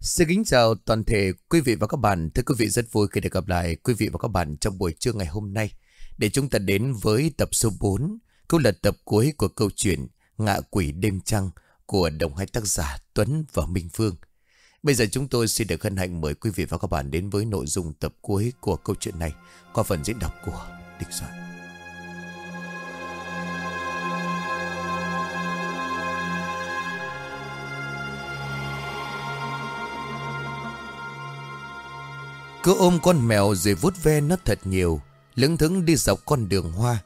Xin kính chào toàn thể quý vị và các bạn. Thưa quý vị rất vui khi được gặp lại quý vị và các bạn trong buổi trưa ngày hôm nay. Để chúng ta đến với tập số 4, cũng là tập cuối của câu chuyện Ngạ quỷ đêm trăng của đồng hai tác giả Tuấn và Minh Phương. Bây giờ chúng tôi xin được hân hạnh mời quý vị và các bạn đến với nội dung tập cuối của câu chuyện này qua phần diễn đọc của Địch Soạn. Cứ ôm con mèo rồi vút ve nó thật nhiều, Lững thững đi dọc con đường hoa.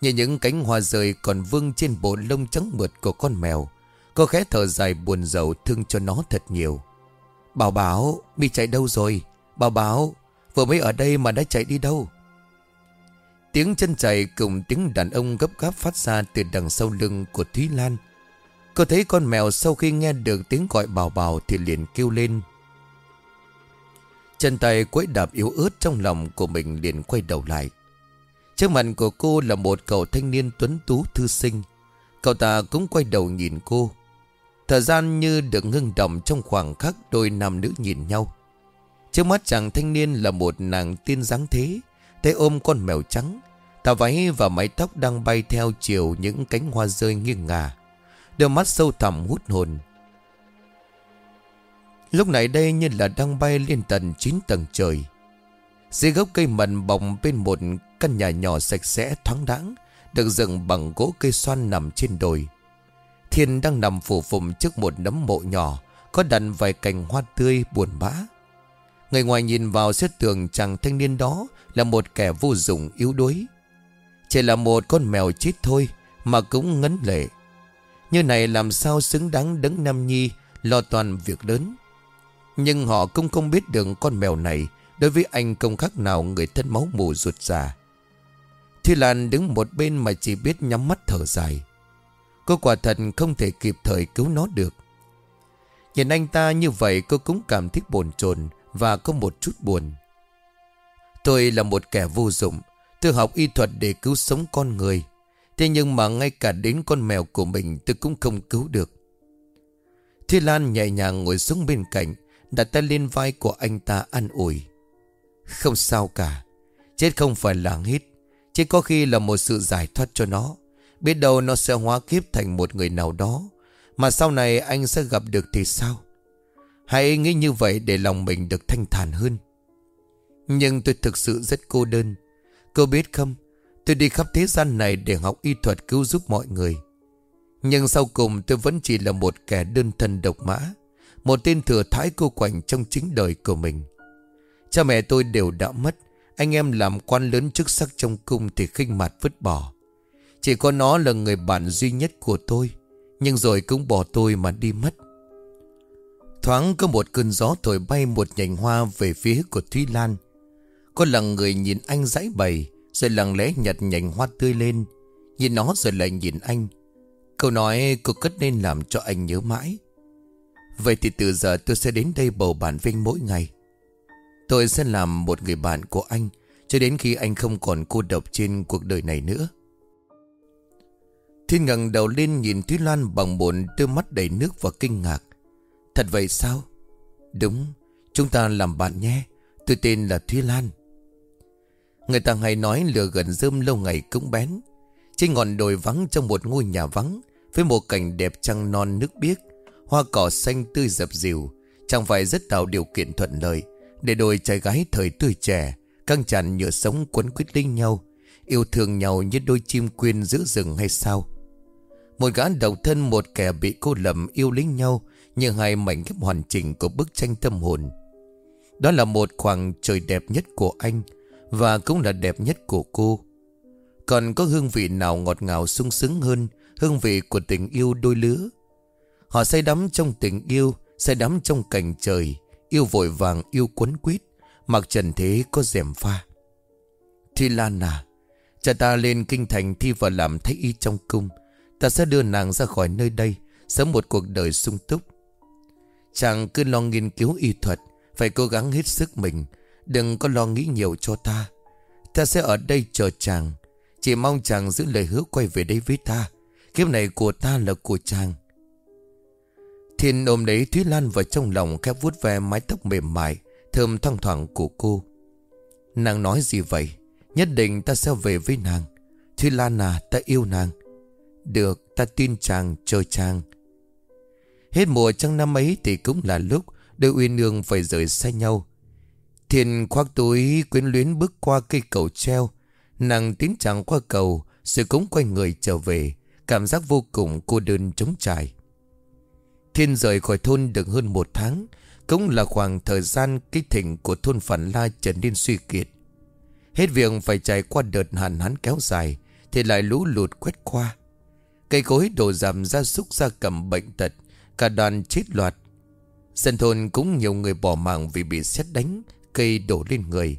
Nhìn những cánh hoa rơi còn vương trên bộ lông trắng mượt của con mèo Cô khẽ thở dài buồn rầu thương cho nó thật nhiều. Bảo bảo Mi chạy đâu rồi? Bảo bảo, Vừa mới ở đây mà đã chạy đi đâu? Tiếng chân chạy cùng tiếng đàn ông gấp gáp phát ra từ đằng sau lưng của Thúy Lan. Cô thấy con mèo sau khi nghe được tiếng gọi bảo bảo thì liền kêu lên. Chân tay quấy đạp yếu ớt trong lòng của mình liền quay đầu lại. Trước mặt của cô là một cậu thanh niên tuấn tú thư sinh. Cậu ta cũng quay đầu nhìn cô. Thời gian như được ngưng động trong khoảng khắc đôi nam nữ nhìn nhau. Trước mắt chàng thanh niên là một nàng tiên dáng thế, tay ôm con mèo trắng. Tà váy và mái tóc đang bay theo chiều những cánh hoa rơi nghiêng ngả. Đôi mắt sâu thẳm hút hồn. Lúc này đây như là đang bay lên tầng 9 tầng trời. Dưới gốc cây mận bồng bên một căn nhà nhỏ sạch sẽ thoáng đãng, Được dựng bằng gỗ cây xoan nằm trên đồi. Thiên đang nằm phủ phùng trước một nấm mộ nhỏ, Có đặt vài cành hoa tươi buồn bã. Người ngoài nhìn vào sẽ tưởng chàng thanh niên đó Là một kẻ vô dụng, yếu đuối. Chỉ là một con mèo chết thôi Mà cũng ngấn lệ. Như này làm sao xứng đáng đấng Nam Nhi Lo toàn việc lớn? Nhưng họ cũng không biết được con mèo này. Đối với anh không khác nào người thân máu mù ruột già. Thi Lan đứng một bên mà chỉ biết nhắm mắt thở dài. Cô quả thật không thể kịp thời cứu nó được. Nhìn anh ta như vậy, cô cũng cảm thấy bồn chồn Và có một chút buồn. Tôi là một kẻ vô dụng, Tôi học y thuật để cứu sống con người. Thế nhưng mà ngay cả đến con mèo của mình tôi cũng không cứu được. Thi Lan nhẹ nhàng ngồi xuống bên cạnh Đặt tay lên vai của anh ta an ủi. Không sao cả, Chết không phải là hít Chết có khi là một sự giải thoát cho nó. Biết đâu nó sẽ hóa kiếp thành một người nào đó, Mà sau này anh sẽ gặp được thì sao? Hãy nghĩ như vậy để lòng mình được thanh thản hơn. Nhưng tôi thực sự rất cô đơn. Cô biết không, Tôi đi khắp thế gian này để học y thuật cứu giúp mọi người. Nhưng sau cùng tôi vẫn chỉ là một kẻ đơn thân độc mã một tên thừa thái cô quạnh trong chính đời của mình. Cha mẹ tôi đều đã mất. Anh em làm quan lớn chức sắc trong cung Thì khinh mặt vứt bỏ. Chỉ có nó là người bạn duy nhất của tôi, Nhưng rồi cũng bỏ tôi mà đi mất. Thoáng có một cơn gió thổi bay một nhành hoa về phía của Thúy Lan. Có lần người nhìn anh dãy bầy Rồi lặng lẽ nhặt nhành hoa tươi lên. Nhìn nó rồi lại nhìn anh. Câu nói cô cất nên làm cho anh nhớ mãi. Vậy thì từ giờ tôi sẽ đến đây bầu bạn Vinh mỗi ngày. Tôi sẽ làm một người bạn của anh Cho đến khi anh không còn cô độc trên cuộc đời này nữa. Thiên ngẩng đầu lên nhìn Thúy Loan bằng một đôi mắt đầy nước và kinh ngạc. Thật vậy sao? Đúng, chúng ta làm bạn nhé. Tôi tên là Thúy Lan Người ta hay nói lửa gần rơm lâu ngày cũng bén. Trên ngọn đồi vắng trong một ngôi nhà vắng Với một cảnh đẹp trăng non nước biếc. Hoa cỏ xanh tươi dập dìu. Chẳng phải rất tạo điều kiện thuận lợi Để đôi trai gái thời tươi trẻ Căng tràn nhựa sống quấn quýt linh nhau, Yêu thương nhau như đôi chim quyên giữa rừng hay sao? Một gã độc thân, một kẻ bị cô lầm yêu lính nhau Như hai mảnh ghép hoàn chỉnh của bức tranh tâm hồn. Đó là một khoảng trời đẹp nhất của anh Và cũng là đẹp nhất của cô. Còn có hương vị nào ngọt ngào sung sướng hơn Hương vị của tình yêu đôi lứa? Họ say đắm trong tình yêu, Say đắm trong cảnh trời, Yêu vội vàng, yêu quấn quýt. Mặc trần thế có dèm pha. Thi Lan à Cha ta lên kinh thành thi vào làm thái y trong cung. Ta sẽ đưa nàng ra khỏi nơi đây Sống một cuộc đời sung túc. Chàng cứ lo nghiên cứu y thuật, Phải cố gắng hết sức mình. Đừng có lo nghĩ nhiều cho ta. Ta sẽ ở đây chờ chàng. Chỉ mong chàng giữ lời hứa quay về đây với ta. Kiếp này của ta là của chàng. Thiên ôm lấy Thúy Lan vào trong lòng khép vuốt ve mái tóc mềm mại, Thơm thoang thoảng của cô. Nàng nói gì vậy? Nhất định ta sẽ về với nàng. Thúy Lan à ta yêu nàng. Được, ta tin chàng, chờ chàng. Hết mùa trăng năm ấy thì cũng là lúc Đôi uyên nương phải rời xa nhau. Thiên khoác túi quyến luyến bước qua cây cầu treo. Nàng tiến chàng qua cầu, Rồi cũng quay người trở về. Cảm giác vô cùng cô đơn trống trải. Thiên rời khỏi thôn được hơn một tháng, Cũng là khoảng thời gian kích thịnh của thôn Phản La trở nên suy kiệt. Hết việc phải trải qua đợt hạn hán kéo dài, Thì lại lũ lụt quét qua. Cây cối đổ giảm ra súc ra cầm bệnh tật, Cả đoàn chết loạt. Dân thôn cũng nhiều người bỏ mạng vì bị xét đánh, Cây đổ lên người.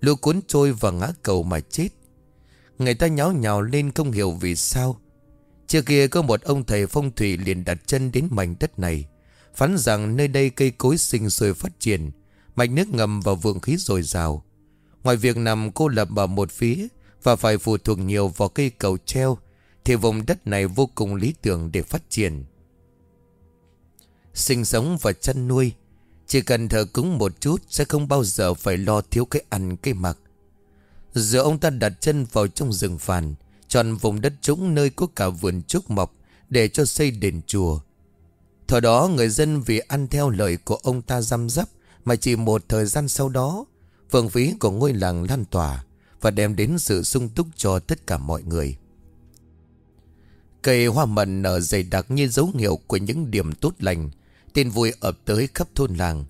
Lũ cuốn trôi và ngã cầu mà chết. Người ta nháo nhào lên không hiểu vì sao Trước kia có một ông thầy phong thủy liền đặt chân đến mảnh đất này, Phán rằng nơi đây cây cối sinh sôi phát triển, Mạch nước ngầm và vượng khí dồi dào. Ngoài việc nằm cô lập ở một phía Và phải phụ thuộc nhiều vào cây cầu treo, Thì vùng đất này vô cùng lý tưởng để phát triển. Sinh sống và chăn nuôi, Chỉ cần thờ cúng một chút Sẽ không bao giờ phải lo thiếu cái ăn cái mặc. Giờ ông ta đặt chân vào trong rừng phàn Chọn vùng đất trũng nơi có cả vườn trúc mọc Để cho xây đền chùa. Thời đó, người dân vì ăn theo lời của ông ta răm rắp Mà chỉ một thời gian sau đó Phường phí của ngôi làng lan tỏa Và đem đến sự sung túc cho tất cả mọi người. Cây hoa mận nở dày đặc như dấu hiệu của những điểm tốt lành, Tin vui ập tới khắp thôn làng.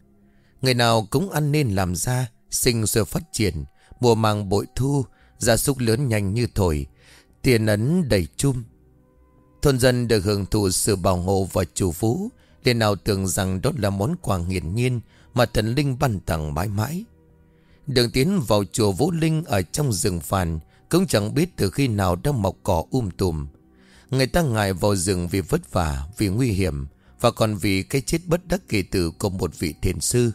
Người nào cũng ăn nên làm ra, Sinh sôi phát triển, Mùa màng bội thu, Gia súc lớn nhanh như thổi Tiền ấn đầy chum. Thôn dân được hưởng thụ sự bảo hộ và chủ phú, liền nào tưởng rằng đó là món quà hiển nhiên Mà thần linh ban tặng mãi mãi. Đường tiến vào chùa Vũ Linh Ở trong rừng phàn, Cũng chẳng biết từ khi nào đã mọc cỏ um tùm. Người ta ngại vào rừng vì vất vả, Vì nguy hiểm, Và còn vì cái chết bất đắc kỳ tử Của một vị thiền sư,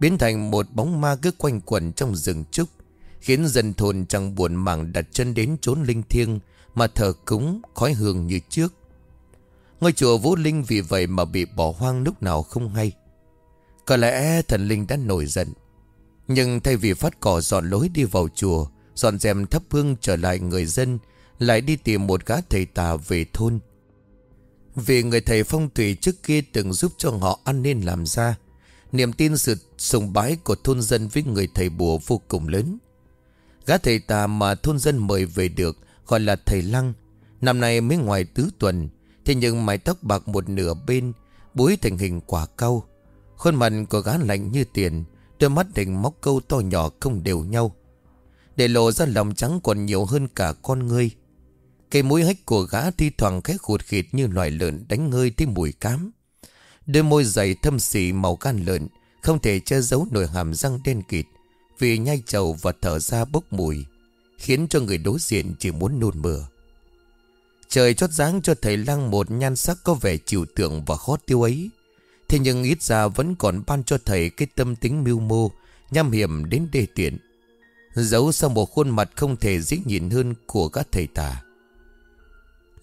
Biến thành một bóng ma cứ quanh quẩn trong rừng trúc Khiến dân thôn chẳng buồn màng đặt chân đến chốn linh thiêng Mà thờ cúng khói hương như trước. Ngôi chùa Vũ Linh vì vậy mà bị bỏ hoang lúc nào không hay. Có lẽ thần linh đã nổi giận, Nhưng thay vì phát cỏ dọn lối đi vào chùa, Dọn dẹp thấp hương trở lại người dân, Lại đi tìm một gã thầy tà về thôn. Vì người thầy phong thủy trước kia từng giúp cho họ ăn nên làm ra, Niềm tin sự sùng bái của thôn dân với người thầy bùa vô cùng lớn. Gã thầy tà mà thôn dân mời về được Gọi là thầy Lăng. Năm nay mới ngoài tứ tuần, Thế nhưng mái tóc bạc một nửa bên, Búi thành hình quả cau. Khuôn mặt của gã lạnh như tiền, Đôi mắt hình móc câu to nhỏ không đều nhau. Để lộ ra lòng trắng còn nhiều hơn cả con ngươi. Cây mũi hách của gã thi thoảng khẽ khụt khịt như loài lợn đánh ngơi thấy mùi cám. Đôi môi dày thâm xỉ màu gan lợn, Không thể che giấu nổi hàm răng đen kịt. Vì nhai chầu và thở ra bốc mùi, Khiến cho người đối diện chỉ muốn nôn mửa. Trời chót dáng cho thầy Lăng một nhan sắc có vẻ chịu tượng và khó tiêu ấy. Thế nhưng ít ra vẫn còn ban cho thầy cái tâm tính mưu mô, Nham hiểm đến đê tiện. Giấu sau một khuôn mặt không thể dễ nhìn hơn của các thầy tà.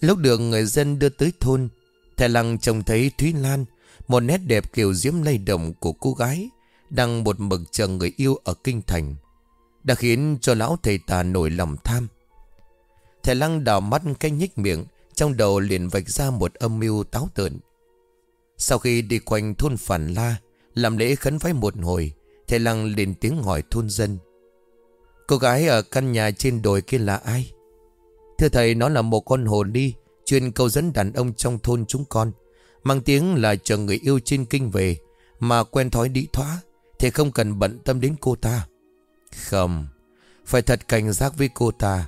Lúc được người dân đưa tới thôn, Thầy Lăng trông thấy Thúy Lan, Một nét đẹp kiểu diễm lay động của cô gái. Đang một mực chờ người yêu ở kinh thành, Đã khiến cho lão thầy tà nổi lòng tham. Thầy Lăng đào mắt cái nhích miệng, Trong đầu liền vạch ra một âm mưu táo tợn. Sau khi đi quanh thôn Phản La, Làm lễ khấn vái một hồi, Thầy Lăng liền tiếng hỏi thôn dân. Cô gái ở căn nhà trên đồi kia là ai? Thưa thầy, nó là một con hồ ly, Chuyên câu dẫn đàn ông trong thôn chúng con, Mang tiếng là chờ người yêu trên kinh về, Mà quen thói đĩ thoá. Thì không cần bận tâm đến cô ta. Không, Phải thật cảnh giác với cô ta.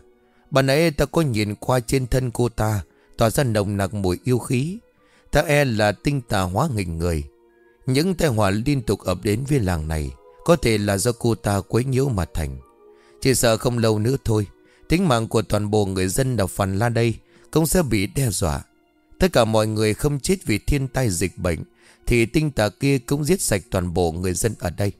Bạn ấy ta có nhìn qua trên thân cô ta, Tỏa ra nồng nặc mùi yêu khí. Ta e là tinh tà hóa nghịch người. Những tai họa liên tục ập đến với làng này, Có thể là do cô ta quấy nhiễu mà thành. Chỉ sợ không lâu nữa thôi, Tính mạng của toàn bộ người dân đọc phần la đây Cũng sẽ bị đe dọa. Tất cả mọi người không chết vì thiên tai dịch bệnh. Thì tinh tà kia cũng giết sạch toàn bộ người dân ở đây.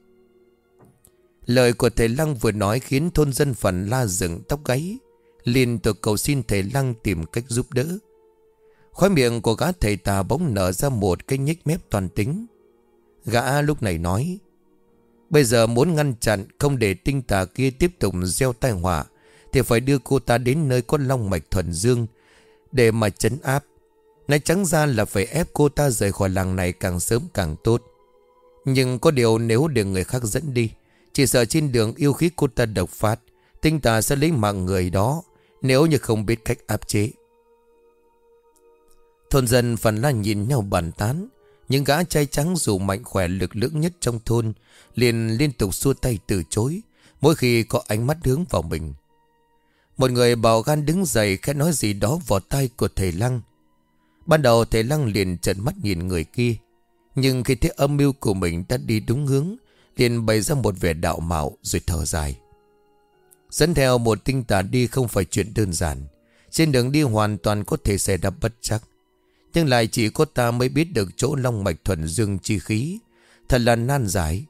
Lời của thầy Lăng vừa nói khiến thôn dân phần la dựng tóc gáy, liền tôi cầu xin thầy Lăng tìm cách giúp đỡ. Khói miệng của gã thầy tà bỗng nở ra một cái nhích mép toàn tính. Gã lúc này nói, Bây giờ muốn ngăn chặn Không để tinh tà kia tiếp tục gieo tai họa, Thì phải đưa cô ta đến nơi có long mạch thuần dương Để mà chấn áp Nói trắng ra là phải ép cô ta rời khỏi làng này càng sớm càng tốt. Nhưng có điều nếu để người khác dẫn đi, Chỉ sợ trên đường yêu khí cô ta độc phát Tinh tà sẽ lấy mạng người đó, Nếu như không biết cách áp chế. Thôn dân phần là nhìn nhau bàn tán, những gã trai trắng dù mạnh khỏe lực lưỡng nhất trong thôn liền liên tục xua tay từ chối, Mỗi khi có ánh mắt hướng vào mình. Một người bảo gan đứng dậy khẽ nói gì đó vào tay của thầy Lăng Ban đầu thầy Lăng liền trợn mắt nhìn người kia. Nhưng khi thấy âm mưu của mình đã đi đúng hướng, liền bày ra một vẻ đạo mạo rồi thở dài. Dẫn theo một tinh tà đi không phải chuyện đơn giản. Trên đường đi hoàn toàn có thể xảy ra bất chắc. Nhưng lại chỉ có ta mới biết được chỗ long mạch thuần dương chi khí. Thật là nan giải.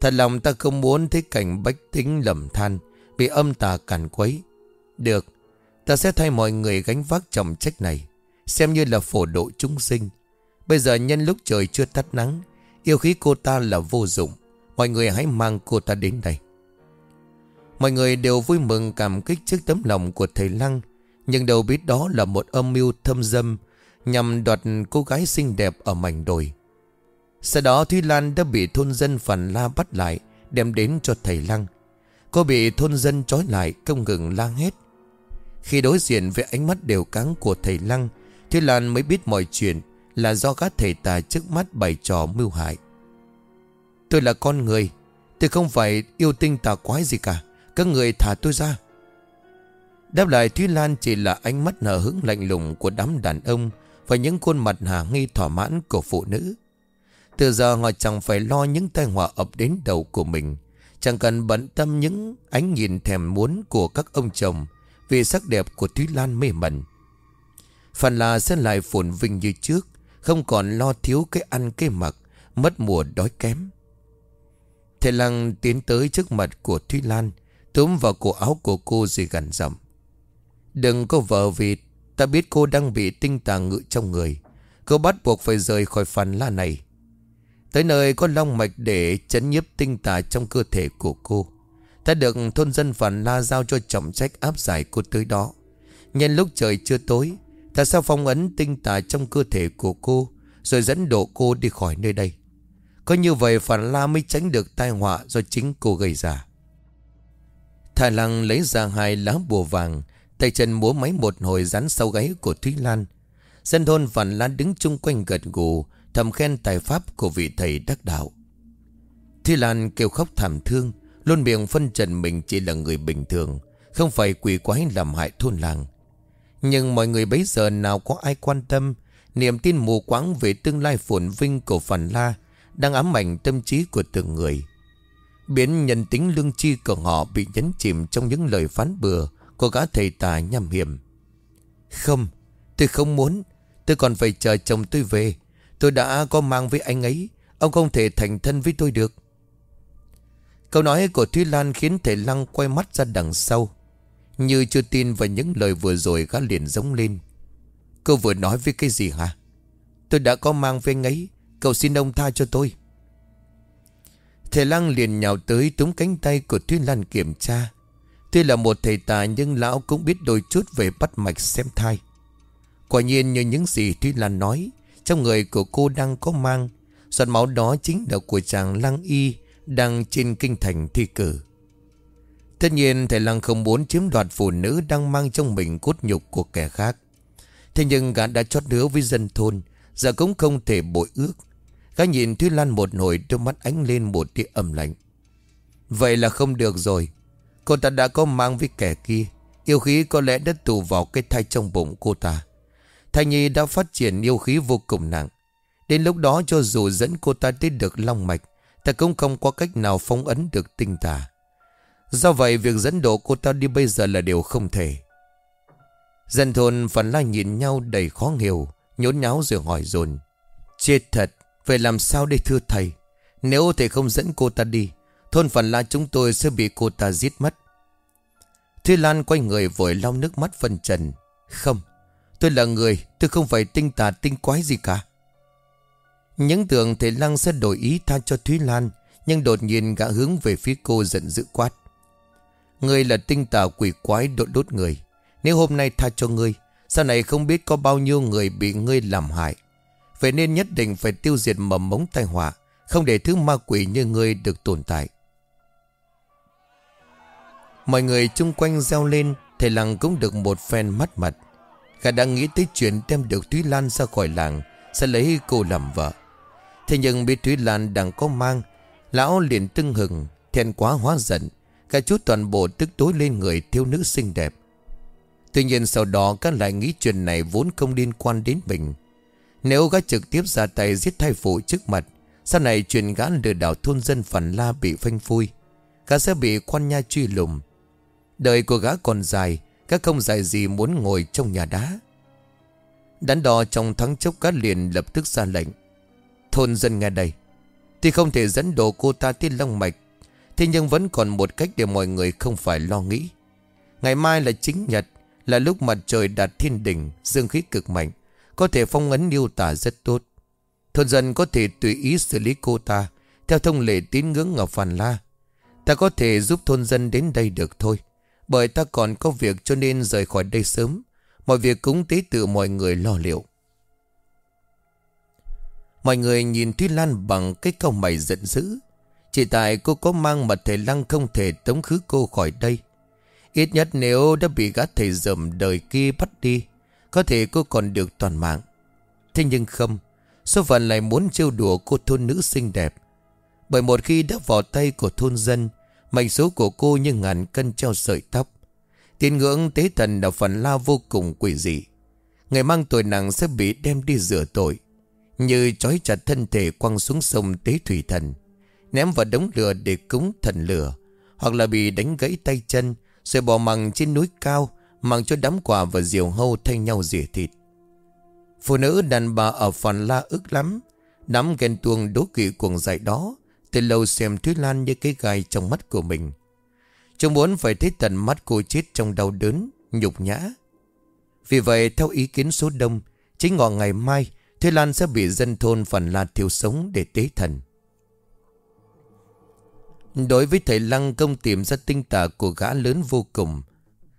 Thật lòng ta không muốn thấy cảnh bách tính lầm than, Bị âm tà càn quấy. Được, Ta sẽ thay mọi người gánh vác trọng trách này. Xem như là phổ độ chúng sinh. Bây giờ nhân lúc trời chưa tắt nắng, Yêu khí cô ta là vô dụng. Mọi người hãy mang cô ta đến đây. Mọi người đều vui mừng cảm kích trước tấm lòng của thầy Lăng, Nhưng đâu biết đó là một âm mưu thâm dâm Nhằm đoạt cô gái xinh đẹp ở mảnh đồi. Sau đó Thúy Lan đã bị thôn dân Phản La bắt lại, Đem đến cho thầy Lăng. Cô bị thôn dân trói lại, không ngừng la hết Khi đối diện với ánh mắt đều cáng của thầy Lăng Thúy Lan mới biết mọi chuyện Là do các thầy tà trước mắt bày trò mưu hại. Tôi là con người, Tôi không phải yêu tinh tà quái gì cả, Các người thả tôi ra. Đáp lại Thúy Lan chỉ là ánh mắt nở hứng lạnh lùng của đám đàn ông và những khuôn mặt hà nghi thỏa mãn của phụ nữ. Từ giờ họ chẳng phải lo những tai họa ập đến đầu của mình, Chẳng cần bận tâm những ánh nhìn thèm muốn của các ông chồng Vì sắc đẹp của Thúy Lan mê mẩn. Phần là sẽ lại phồn vinh như trước, Không còn lo thiếu cái ăn cái mặc, Mất mùa đói kém. Thầy Lăng tiến tới trước mặt của Thúy Lan, Túm vào cổ áo của cô rồi gần giọng. Đừng có vợ vì Ta biết cô đang bị tinh tà ngự trong người. Cô bắt buộc phải rời khỏi phần la này. Tới nơi có long mạch để chấn nhiếp tinh tà trong cơ thể của cô. Ta được thôn dân phần la giao cho trọng trách áp giải cô tới đó. Nhân lúc trời chưa tối Ta sao phong ấn tinh tà trong cơ thể của cô Rồi dẫn độ cô đi khỏi nơi đây? Có như vậy Phản la mới tránh được tai họa do chính cô gây ra. Thả Lăng lấy ra hai lá bùa vàng, Tay chân múa máy một hồi rắn sau gáy của Thúy Lan. Dân thôn Phản La đứng chung quanh gật gù, Thầm khen tài pháp của vị thầy đắc đạo. Thúy Lan kêu khóc thảm thương, Luôn miệng phân trần mình chỉ là người bình thường, Không phải quỷ quái làm hại thôn làng. Nhưng mọi người bấy giờ nào có ai quan tâm, Niềm tin mù quáng về tương lai phồn vinh của Phản La Đang ám ảnh tâm trí của từng người. Biến nhân tính lương chi của họ bị nhấn chìm trong những lời phán bừa của gã thầy tà nhằm hiểm. Không, Tôi không muốn. Tôi còn phải chờ chồng tôi về. Tôi đã có mang với anh ấy. Ông không thể thành thân với tôi được. Câu nói của Thúy Lan khiến thầy Lăng quay mắt ra đằng sau. Như chưa tin vào những lời vừa rồi gã liền giống lên. Cô vừa nói với cái gì hả? Tôi đã có mang với anh ấy Cậu xin ông tha cho tôi. Thầy Lăng liền nhào tới túm cánh tay của Thúy Lan kiểm tra. Tuy là một thầy tà nhưng lão cũng biết đôi chút về bắt mạch xem thai. Quả nhiên như những gì Thúy Lan nói, trong người của cô đang có mang, giọt máu đó chính là của chàng Lăng Y đang trên kinh thành thi cử. Tất nhiên thầy Lăng không muốn chiếm đoạt phụ nữ đang mang trong mình cốt nhục của kẻ khác. Thế nhưng gã đã chót hứa với dân thôn, giờ cũng không thể bội ước. Gã nhìn Thúy Lan một hồi đôi mắt ánh lên một tia âm lạnh. Vậy là không được rồi. Cô ta đã có mang với kẻ kia Yêu khí có lẽ đã tù vào cái thai trong bụng cô ta Thai nhi đã phát triển yêu khí vô cùng nặng Đến lúc đó cho dù dẫn cô ta tới được long mạch Ta cũng không có cách nào phong ấn được tinh tà Do vậy, việc dẫn độ cô ta đi bây giờ là điều không thể. Dân thôn phần la nhìn nhau đầy khó hiểu, Nhốn nháo rồi hỏi dồn. Chết thật Vậy làm sao đây thưa thầy? Nếu thầy không dẫn cô ta đi, Thôn phần la chúng tôi sẽ bị cô ta giết mất. Thúy Lan quay người vội lau nước mắt phân trần. Không, Tôi là người, Tôi không phải tinh tà, tinh quái gì cả. Những tưởng thầy Lăng sẽ đổi ý tha cho Thúy Lan, Nhưng đột nhiên gã hướng về phía cô giận dữ quát. Ngươi là tinh tà quỷ quái đốt đốt người. Nếu hôm nay tha cho ngươi, Sau này không biết có bao nhiêu người bị ngươi làm hại. Vậy nên nhất định phải tiêu diệt mầm mống tai họa, Không để thứ ma quỷ như ngươi được tồn tại. Mọi người chung quanh reo lên, Thầy làng cũng được một phen mắt mặt Gã đã nghĩ tới chuyện đem được Thúy Lan ra khỏi làng, Sẽ lấy cô làm vợ. Thế nhưng biết Thúy Lan đang có mang, Lão liền tưng hừng Thèn quá hóa giận cả chút toàn bộ tức tối lên người thiếu nữ xinh đẹp. Tuy nhiên sau đó, các lại nghĩ chuyện này vốn không liên quan đến mình. Nếu gã trực tiếp ra tay giết thai phụ trước mặt, Sau này chuyện gã lừa đảo thôn dân phản la bị phanh phui, Gã sẽ bị quan nha truy lùng. Đời của gã còn dài Các không dài gì muốn ngồi trong nhà đá. Đắn đo trong thắng chốc gã liền lập tức ra lệnh. Thôn dân nghe đây. Thì không thể dẫn đồ cô ta tới Long Mạch Thế nhưng vẫn còn một cách để mọi người không phải lo nghĩ. Ngày mai là chính nhật, Là lúc mặt trời đạt thiên đỉnh, Dương khí cực mạnh, Có thể phong ấn yêu tả rất tốt. Thôn dân có thể tùy ý xử lý cô ta, Theo thông lệ tín ngưỡng Ngọc Phàn La. Ta có thể giúp thôn dân đến đây được thôi, bởi ta còn có việc cho nên rời khỏi đây sớm. Mọi việc cũng tế tự mọi người lo liệu. Mọi người nhìn Thúy Lan bằng cái câu mày giận dữ. Chỉ tại cô có mang mà thầy Lăng không thể tống khứ cô khỏi đây? Ít nhất nếu đã bị gã thầy dầm đời kia bắt đi, Có thể cô còn được toàn mạng. Thế nhưng không, Số phận lại muốn trêu đùa cô thôn nữ xinh đẹp. Bởi một khi đã vào tay của thôn dân, Mệnh số của cô như ngàn cân treo sợi tóc. Tín ngưỡng tế thần là phần la vô cùng quỷ dị. Người mang tội nặng sẽ bị đem đi rửa tội. Như trói chặt thân thể quăng xuống sông tế thủy thần. Ném vào đống lửa để cúng thần lửa, Hoặc là bị đánh gãy tay chân, Rồi bỏ mằng trên núi cao Mang cho đám quả và diều hâu thay nhau rỉa thịt. Phụ nữ đàn bà ở phần la ức lắm. Đám ghen tuông đố kỵ cuồng dại đó, từ lâu xem Thúy Lan như cái gai trong mắt của mình. Chúng muốn phải thấy tận mắt cô chết trong đau đớn, Nhục nhã. Vì vậy, theo ý kiến số đông, Chính ngọ ngày mai, Thúy Lan sẽ bị dân thôn phần là thiêu sống để tế thần. Đối với thầy Lăng, công tìm ra tinh tà của gã lớn vô cùng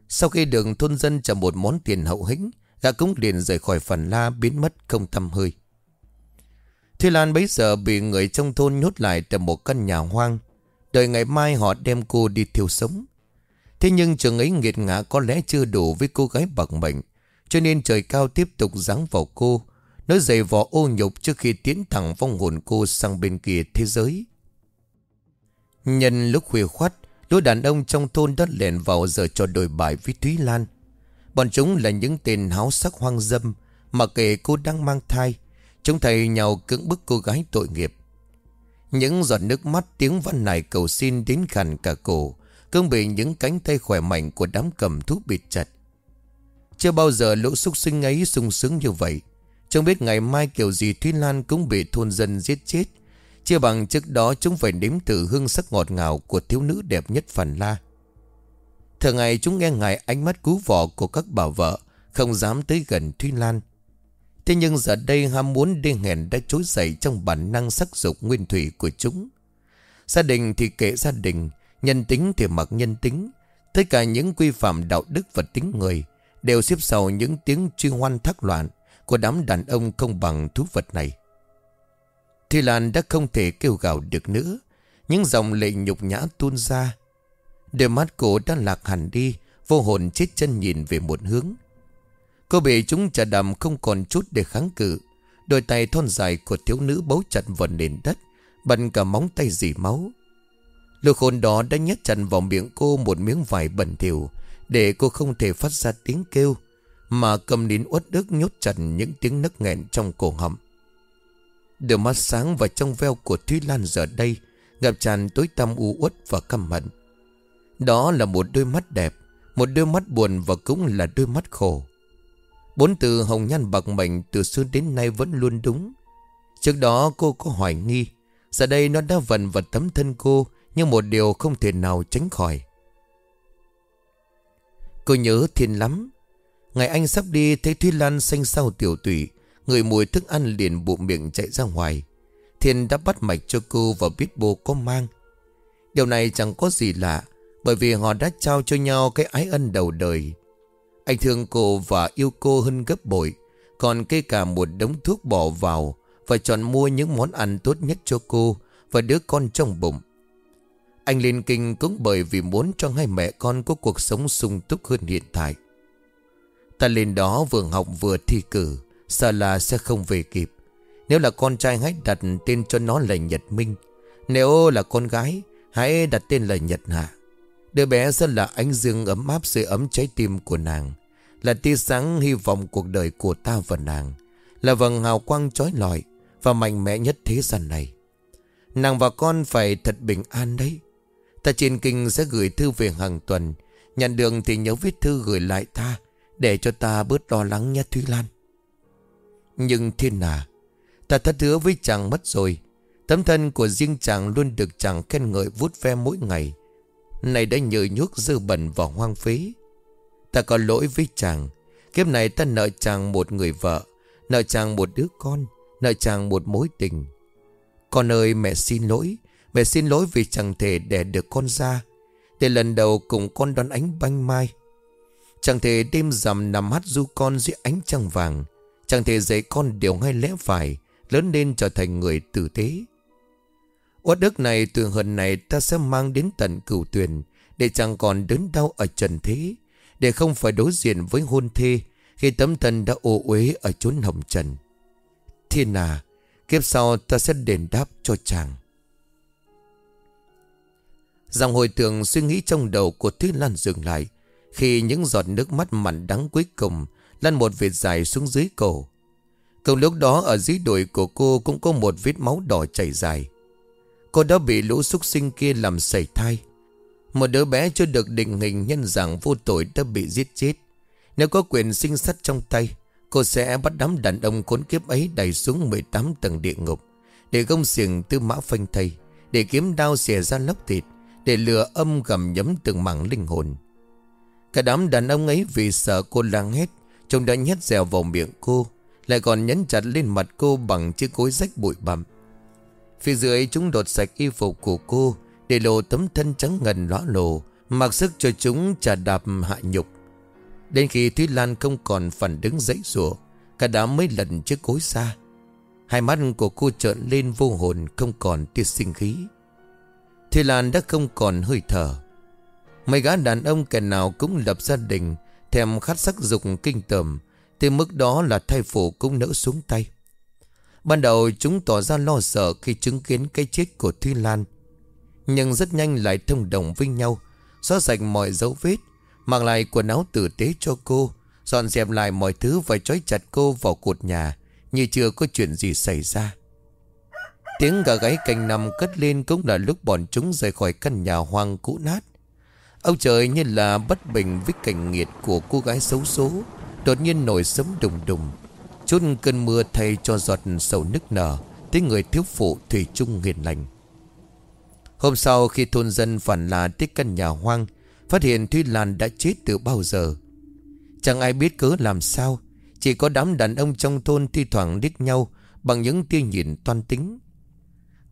Sau khi được thôn dân trả một món tiền hậu hĩnh, Gã cũng liền rời khỏi phần la, biến mất không thăm hơi Thuy Lan bấy giờ bị người trong thôn nhốt lại tại một căn nhà hoang. Đợi ngày mai họ đem cô đi thiêu sống. Thế nhưng trường ấy nghiệt ngã có lẽ chưa đủ với cô gái bạc mệnh. Cho nên trời cao tiếp tục giáng vào cô. Nó dày vò ô nhục trước khi tiến thẳng vong hồn cô sang bên kia thế giới. Nhân lúc khuya khoát, lũ đàn ông trong thôn đã lẻn vào giờ cho đổi bài với Thúy Lan. Bọn chúng là những tên háo sắc hoang dâm, mà kể cô đang mang thai. Chúng thầy nhau cưỡng bức cô gái tội nghiệp Những giọt nước mắt tiếng văn nài cầu xin đến khàn cả cổ Cưng bị những cánh tay khỏe mạnh của đám cầm thú bịt chặt Chưa bao giờ lũ súc sinh ấy sung sướng như vậy Chẳng biết ngày mai kiểu gì Thúy Lan cũng bị thôn dân giết chết chưa bằng trước đó chúng phải nếm thử hương sắc ngọt ngào của thiếu nữ đẹp nhất phần la Thường ngày chúng nghe ngài ánh mắt cú vỏ của các bà vợ Không dám tới gần Thúy Lan Thế nhưng giờ đây ham muốn đi hẹn đã trỗi dậy trong bản năng sắc dục nguyên thủy của chúng. Gia đình thì kệ gia đình, nhân tính thì mặc nhân tính. Tất cả những quy phạm đạo đức và tính người đều xếp sau những tiếng truy hoan thác loạn của đám đàn ông không bằng thú vật này. Thì Lan đã không thể kêu gào được nữa. Những dòng lệ nhục nhã tuôn ra. Đôi mắt cô đã lạc hẳn đi, vô hồn chết chân nhìn về một hướng. Cô bị chúng trả đầm không còn chút để kháng cự. Đôi tay thon dài của thiếu nữ bấu chặt vào nền đất, bận cả móng tay dì máu. Lục hồn đó đã nhét chặt vào miệng cô một miếng vải bẩn thỉu để cô không thể phát ra tiếng kêu, mà cầm đến uất ức nhốt chặt những tiếng nấc nghẹn trong cổ họng. Đôi mắt sáng và trong veo của Thúy Lan giờ đây ngập tràn tối tăm u uất và căm hận. Đó là một đôi mắt đẹp, một đôi mắt buồn và cũng là đôi mắt khổ. Bốn từ hồng nhan bạc mệnh từ xưa đến nay vẫn luôn đúng. Trước đó cô có hoài nghi. Giờ đây nó đã vần vào tấm thân cô như một điều không thể nào tránh khỏi. Cô nhớ thiên lắm. Ngày anh sắp đi thấy Thúy Lan xanh sau tiểu Tụy. Người mùi thức ăn liền bụng miệng chạy ra ngoài. Thiên đã bắt mạch cho cô và biết bố có mang. Điều này chẳng có gì lạ, Bởi vì họ đã trao cho nhau cái ái ân đầu đời. Anh thương cô và yêu cô hơn gấp bội, Còn kê cả một đống thuốc bỏ vào Và chọn mua những món ăn tốt nhất cho cô Và đứa con trong bụng. Anh lên kinh cũng bởi vì muốn cho hai mẹ con có cuộc sống sung túc hơn hiện tại. Ta lên đó vừa học vừa thi cử. Sợ là sẽ không về kịp. Nếu là con trai hãy đặt tên cho nó là Nhật Minh. Nếu là con gái, Hãy đặt tên là Nhật Hạ. Đứa bé sẽ là ánh dương ấm áp sưởi ấm trái tim của nàng, Là tia sáng hy vọng cuộc đời của ta và nàng, Là vầng hào quang trói lọi Và mạnh mẽ nhất thế gian này. Nàng và con phải thật bình an đấy. Ta trên kinh sẽ gửi thư về hàng tuần Nhận được thì nhớ viết thư gửi lại ta Để cho ta bớt lo lắng nhé Thúy Lan. Nhưng thiên à Ta thất hứa với chàng mất rồi. Tấm thân của riêng chàng luôn được chàng khen ngợi vút ve mỗi ngày. Này đã nhờ nhuốc dư bẩn và hoang phí Ta có lỗi với chàng. Kiếp này ta nợ chàng một người vợ, Nợ chàng một đứa con, Nợ chàng một mối tình. Con ơi, mẹ xin lỗi. Mẹ xin lỗi vì chẳng thể đẻ được con ra. Để lần đầu cùng con đón ánh banh mai. Chẳng thể đêm rằm nằm hát du con dưới ánh trăng vàng. Chẳng thể dạy con điều hay lẽ phải, Lớn lên trở thành người tử tế. Uất đức này từ hận này ta sẽ mang đến tận cửu tuyền, Để chẳng còn đớn đau ở trần thế, Để không phải đối diện với hôn thê Khi tấm thân đã ô uế ở chốn hồng trần. Thiên à Kiếp sau ta sẽ đền đáp cho chàng. Dòng hồi tưởng suy nghĩ trong đầu của Thúy Lan dừng lại, Khi những giọt nước mắt mặn đắng cuối cùng Lăn một vệt dài xuống dưới cổ. Cùng lúc đó, ở dưới đùi của cô cũng có một vết máu đỏ chảy dài. Cô đã bị lũ súc sinh kia làm sảy thai. Một đứa bé chưa được định hình nhân dạng vô tội đã bị giết chết. Nếu có quyền sinh sắt trong tay, Cô sẽ bắt đám đàn ông khốn kiếp ấy đẩy xuống 18 tầng địa ngục, Để gông xiềng tư mã phanh thây, Để kiếm đao xẻ ra lóc thịt, Để lừa âm gầm nhấm từng mảng linh hồn. Cả đám đàn ông ấy vì sợ cô lang hét Trông đã nhét dèo vào miệng cô, Lại còn nhấn chặt lên mặt cô bằng chiếc cối rách bụi bặm. Phía dưới chúng đột sạch y phục của cô, Để lộ tấm thân trắng ngần lõa lồ, Mặc sức cho chúng trà đạp hạ nhục. Đến khi Thúy Lan không còn phản đứng dãy rủa, Cả đám mấy lần chiếc cối xa Hai mắt của cô trợn lên vô hồn, Không còn tiết sinh khí. Thúy Lan đã không còn hơi thở. Mấy gã đàn ông kẻ nào cũng lập gia đình Thèm khát sắc dục kinh tởm Tới mức đó là thai phụ cũng nỡ xuống tay. Ban đầu chúng tỏ ra lo sợ khi chứng kiến cái chết của Thuy Lan, Nhưng rất nhanh lại thông đồng với nhau, Xóa sạch mọi dấu vết, Mặc lại quần áo tử tế cho cô, Dọn dẹp lại mọi thứ và trói chặt cô vào cột nhà, Như chưa có chuyện gì xảy ra. Tiếng gà gáy canh nằm cất lên cũng là lúc bọn chúng rời khỏi căn nhà hoang cũ nát. Ông trời như là bất bình với cảnh nghiệt của cô gái xấu số Đột nhiên nổi sấm đùng đùng. Chút cơn mưa thay cho giọt sầu nức nở Tới người thiếu phụ Thủy chung hiền lành. Hôm sau khi thôn dân phản là tới căn nhà hoang, Phát hiện Thúy Lan đã chết từ bao giờ. Chẳng ai biết cớ làm sao, Chỉ có đám đàn ông trong thôn thi thoảng đích nhau Bằng những tia nhìn toan tính.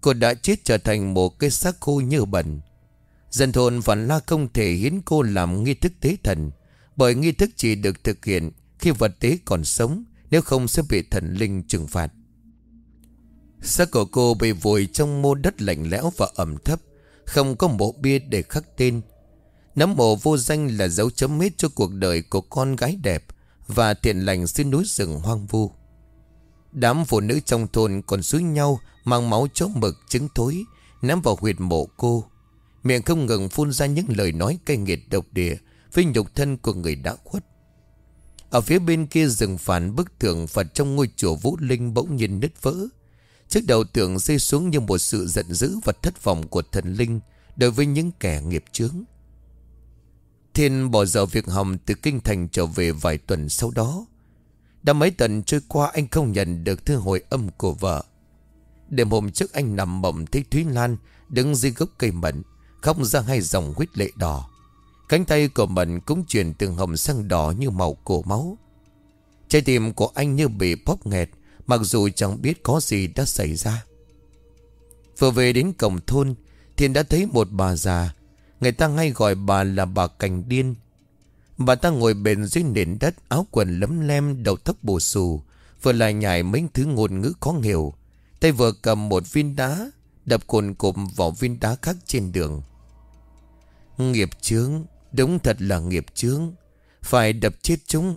Cô đã chết trở thành một cái xác khô như bẩn. Dân thôn phản la không thể hiến cô làm nghi thức tế thần, Bởi nghi thức chỉ được thực hiện khi vật tế còn sống, nếu không sẽ bị thần linh trừng phạt. Xác của cô bị vùi trong mô đất lạnh lẽo và ẩm thấp, Không có mộ bia để khắc tên. Nấm mộ vô danh là dấu chấm hết cho cuộc đời của con gái đẹp Và thiện lành xin núi rừng hoang vu. Đám phụ nữ trong thôn còn xúi nhau, Mang máu chó mực trứng thối, Ném vào huyệt mộ cô. Miệng không ngừng phun ra những lời nói cay nghiệt độc địa Với nhục thân của người đã khuất ở phía bên kia rừng phản bức tượng Phật trong ngôi chùa Vũ Linh bỗng nhiên nứt vỡ. Chiếc đầu tượng rơi xuống như một sự giận dữ và thất vọng của thần linh đối với những kẻ nghiệp chướng. Thiên bỏ dở việc hồng từ kinh thành trở về vài tuần sau đó. Đã mấy tuần trôi qua anh không nhận được thư hồi âm của vợ. Đêm hôm trước anh nằm mộng thấy Thúy Lan đứng dưới gốc cây mận, khóc ra hai dòng huyết lệ đỏ. Cánh tay của mình cũng chuyển từ hồng sang đỏ như màu cổ máu. Trái tim của anh như bị bóp nghẹt, Mặc dù chẳng biết có gì đã xảy ra. Vừa về đến cổng thôn, Thiên đã thấy một bà già. Người ta ngay gọi bà là bà cành điên. Bà ta ngồi bền dưới nền đất, Áo quần lấm lem, đầu tóc bù xù, Vừa lại nhảy mấy thứ ngôn ngữ khó hiểu. Tay vừa cầm một viên đá Đập cồn cộp vào viên đá khác trên đường. Nghiệp chướng, Đúng thật là nghiệp chướng, Phải đập chết chúng.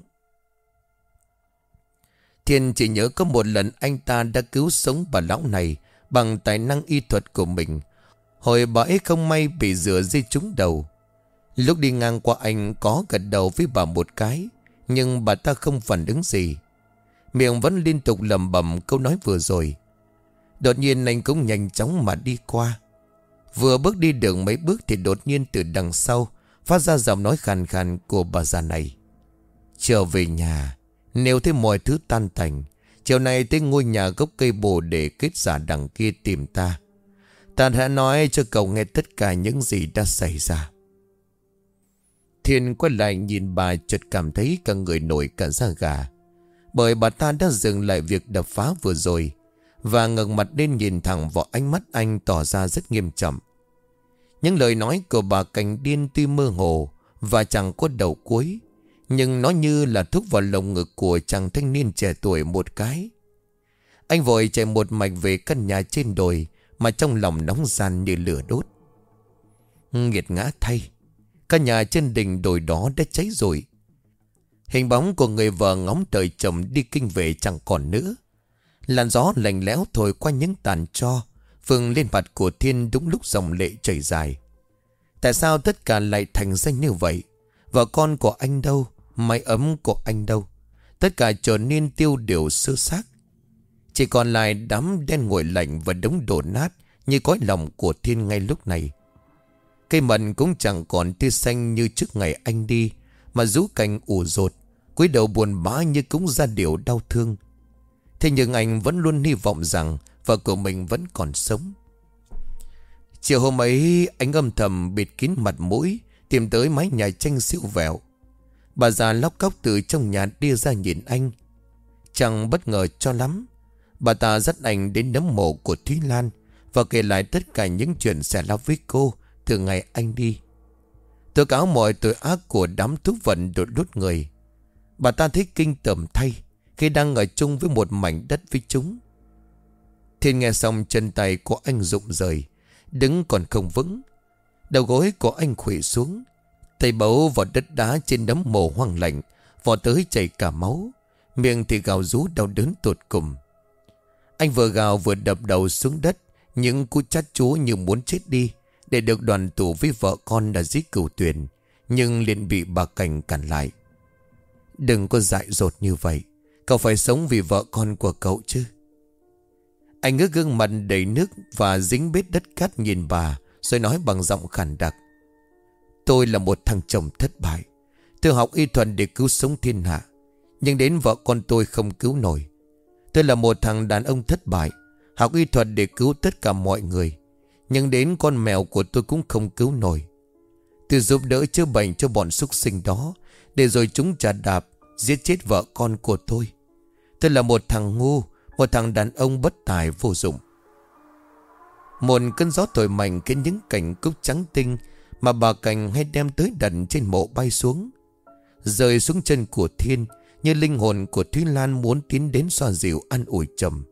Thiên chỉ nhớ có một lần anh ta đã cứu sống bà lão này Bằng tài năng y thuật của mình. Hồi bà ấy không may bị rửa dây trúng đầu. Lúc đi ngang qua anh có gật đầu với bà một cái, Nhưng bà ta không phản ứng gì. Miệng vẫn liên tục lầm bầm câu nói vừa rồi. Đột nhiên anh cũng nhanh chóng mà đi qua. Vừa bước đi đường mấy bước thì đột nhiên từ đằng sau Phát ra giọng nói khàn khàn của bà già này. Trở về nhà, Nếu thấy mọi thứ tan thành, Chiều nay tới ngôi nhà gốc cây bồ để kết giả đằng kia tìm ta. Ta đã nói cho cậu nghe tất cả những gì đã xảy ra. Thiên quay lại nhìn bà, chợt cảm thấy cả người nổi cả da gà. Bởi bà ta đã dừng lại việc đập phá vừa rồi và ngẩng mặt lên nhìn thẳng vào ánh mắt anh tỏ ra rất nghiêm trọng. Những lời nói của bà cảnh điên tuy mơ hồ Và chẳng có đầu cuối, Nhưng nó như là thúc vào lồng ngực của chàng thanh niên trẻ tuổi một cái. Anh vội chạy một mạch về căn nhà trên đồi Mà trong lòng nóng gian như lửa đốt. Nghiệt ngã thay, Căn nhà trên đỉnh đồi đó đã cháy rồi. Hình bóng của người vợ ngóng trời chồng đi kinh về chẳng còn nữa. Làn gió lạnh lẽo thổi qua những tàn cho Phương lên mặt của thiên đúng lúc dòng lệ chảy dài. Tại sao tất cả lại thành danh như vậy? Vợ con của anh đâu? Mái ấm của anh đâu? Tất cả trở nên tiêu điều sơ xác. Chỉ còn lại đám đen nguội lạnh Và đống đổ nát Như cõi lòng của thiên ngay lúc này. Cây mận cũng chẳng còn tươi xanh như trước ngày anh đi, Mà rú cành ủ rột, cúi đầu buồn bã như cũng ra điều đau thương. Thế nhưng anh vẫn luôn hy vọng rằng Vợ của mình vẫn còn sống Chiều hôm ấy, Anh âm thầm bịt kín mặt mũi, Tìm tới mái nhà tranh siêu vẹo Bà già lóc cóc từ trong nhà đi ra nhìn anh Chẳng bất ngờ cho lắm, Bà ta dắt anh đến nấm mộ của Thúy Lan Và kể lại tất cả những chuyện xảy ra với cô từ ngày anh đi. Tố cáo mọi tội ác của đám thú vận đột đốt người. Bà ta thấy kinh tởm thay khi đang ở chung với một mảnh đất với chúng. Thiên nghe xong chân tay của anh rụng rời, đứng còn không vững. Đầu gối của anh khủy xuống, tay bấu vào đất đá trên đấm mồ hoang lạnh, vò tới chảy cả máu, miệng thì gào rú đau đớn tột cùng. Anh vừa gào vừa đập đầu xuống đất, những cú chát chúa như muốn chết đi. Để được đoàn tụ với vợ con là giết cửu tuyển Nhưng liền bị bà Cảnh cản lại Đừng có dại dột như vậy Cậu phải sống vì vợ con của cậu chứ. Anh ngước gương mặt đầy nước Và dính bết đất cát nhìn bà, Rồi nói bằng giọng khản đặc. Tôi là một thằng chồng thất bại. Tôi học y thuật để cứu sống thiên hạ. Nhưng đến vợ con tôi không cứu nổi. Tôi là một thằng đàn ông thất bại, Học y thuật để cứu tất cả mọi người. Nhưng đến con mèo của tôi cũng không cứu nổi. Tôi giúp đỡ chữa bệnh cho bọn súc sinh đó, Để rồi chúng trả đạp, Giết chết vợ con của tôi. Tôi là một thằng ngu, Một thằng đàn ông bất tài vô dụng. Một cơn gió thổi mạnh Khiến những cành cúc trắng tinh Mà bà cành hay đem tới đặt trên mộ bay xuống, Rơi xuống chân của thiên Như linh hồn của Thúy Lan Muốn tiến đến xoa dịu ăn ủi trầm.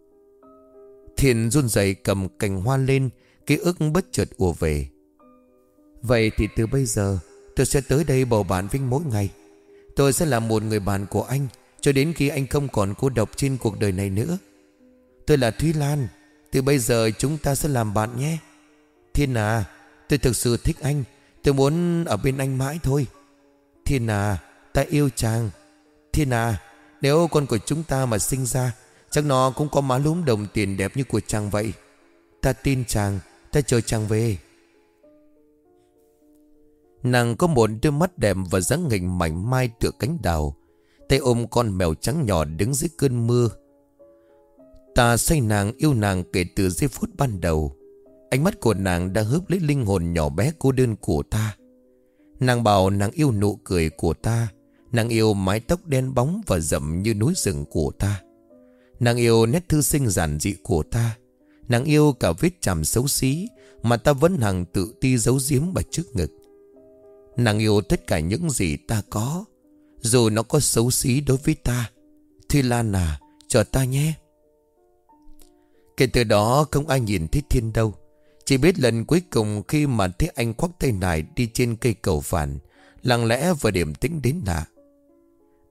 Thiên run rẩy cầm cành hoa lên, Ký ức bất chợt ùa về. Vậy thì từ bây giờ, Tôi sẽ tới đây bầu bạn Vinh mỗi ngày. Tôi sẽ là một người bạn của anh cho đến khi anh không còn cô độc trên cuộc đời này nữa. Tôi là Thúy Lan, Từ bây giờ chúng ta sẽ làm bạn nhé. Thiên à Tôi thực sự thích anh, Tôi muốn ở bên anh mãi thôi. Thiên à Ta yêu chàng. Thiên à Nếu con của chúng ta mà sinh ra, Chắc nó cũng có má lúm đồng tiền đẹp như của chàng vậy. Ta tin chàng, Ta chờ chàng về. Nàng có một đôi mắt đẹp và dáng hình mảnh mai tựa cánh đào. Tay ôm con mèo trắng nhỏ đứng dưới cơn mưa. Ta say nàng yêu nàng kể từ giây phút ban đầu. Ánh mắt của nàng đã hớp lấy linh hồn nhỏ bé cô đơn của ta. Nàng bảo nàng yêu nụ cười của ta. Nàng yêu mái tóc đen bóng và rậm như núi rừng của ta. Nàng yêu nét thư sinh giản dị của ta. Nàng yêu cả vết chàm xấu xí Mà ta vẫn hằng tự ti giấu giếm bạch trước ngực. Nàng yêu tất cả những gì ta có. Dù nó có xấu xí đối với ta Thuy Lan à Chờ ta nhé. Kể từ đó, không ai nhìn thấy thiên đâu. Chỉ biết lần cuối cùng khi mà thấy anh khoác tay nải đi trên cây cầu phản, Lặng lẽ và điểm tính đến lạ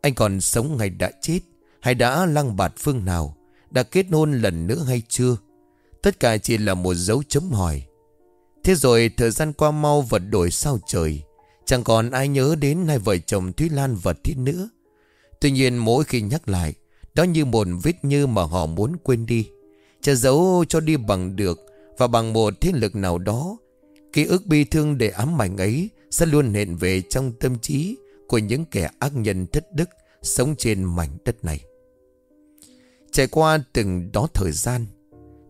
Anh còn sống hay đã chết, Hay đã lăng bạt phương nào, Đã kết hôn lần nữa hay chưa? Tất cả chỉ là một dấu chấm hỏi. Thế rồi thời gian qua mau vật đổi sao trời? Chẳng còn ai nhớ đến hai vợ chồng Thúy Lan và Thiết nữa Tuy nhiên mỗi khi nhắc lại, Đó như một vết như mà họ muốn quên đi. Che giấu cho đi bằng được Và bằng một thiên lực nào đó, Ký ức bi thương để ám ảnh ấy Sẽ luôn hiện về trong tâm trí Của những kẻ ác nhân thất đức Sống trên mảnh đất này. Trải qua từng đó thời gian,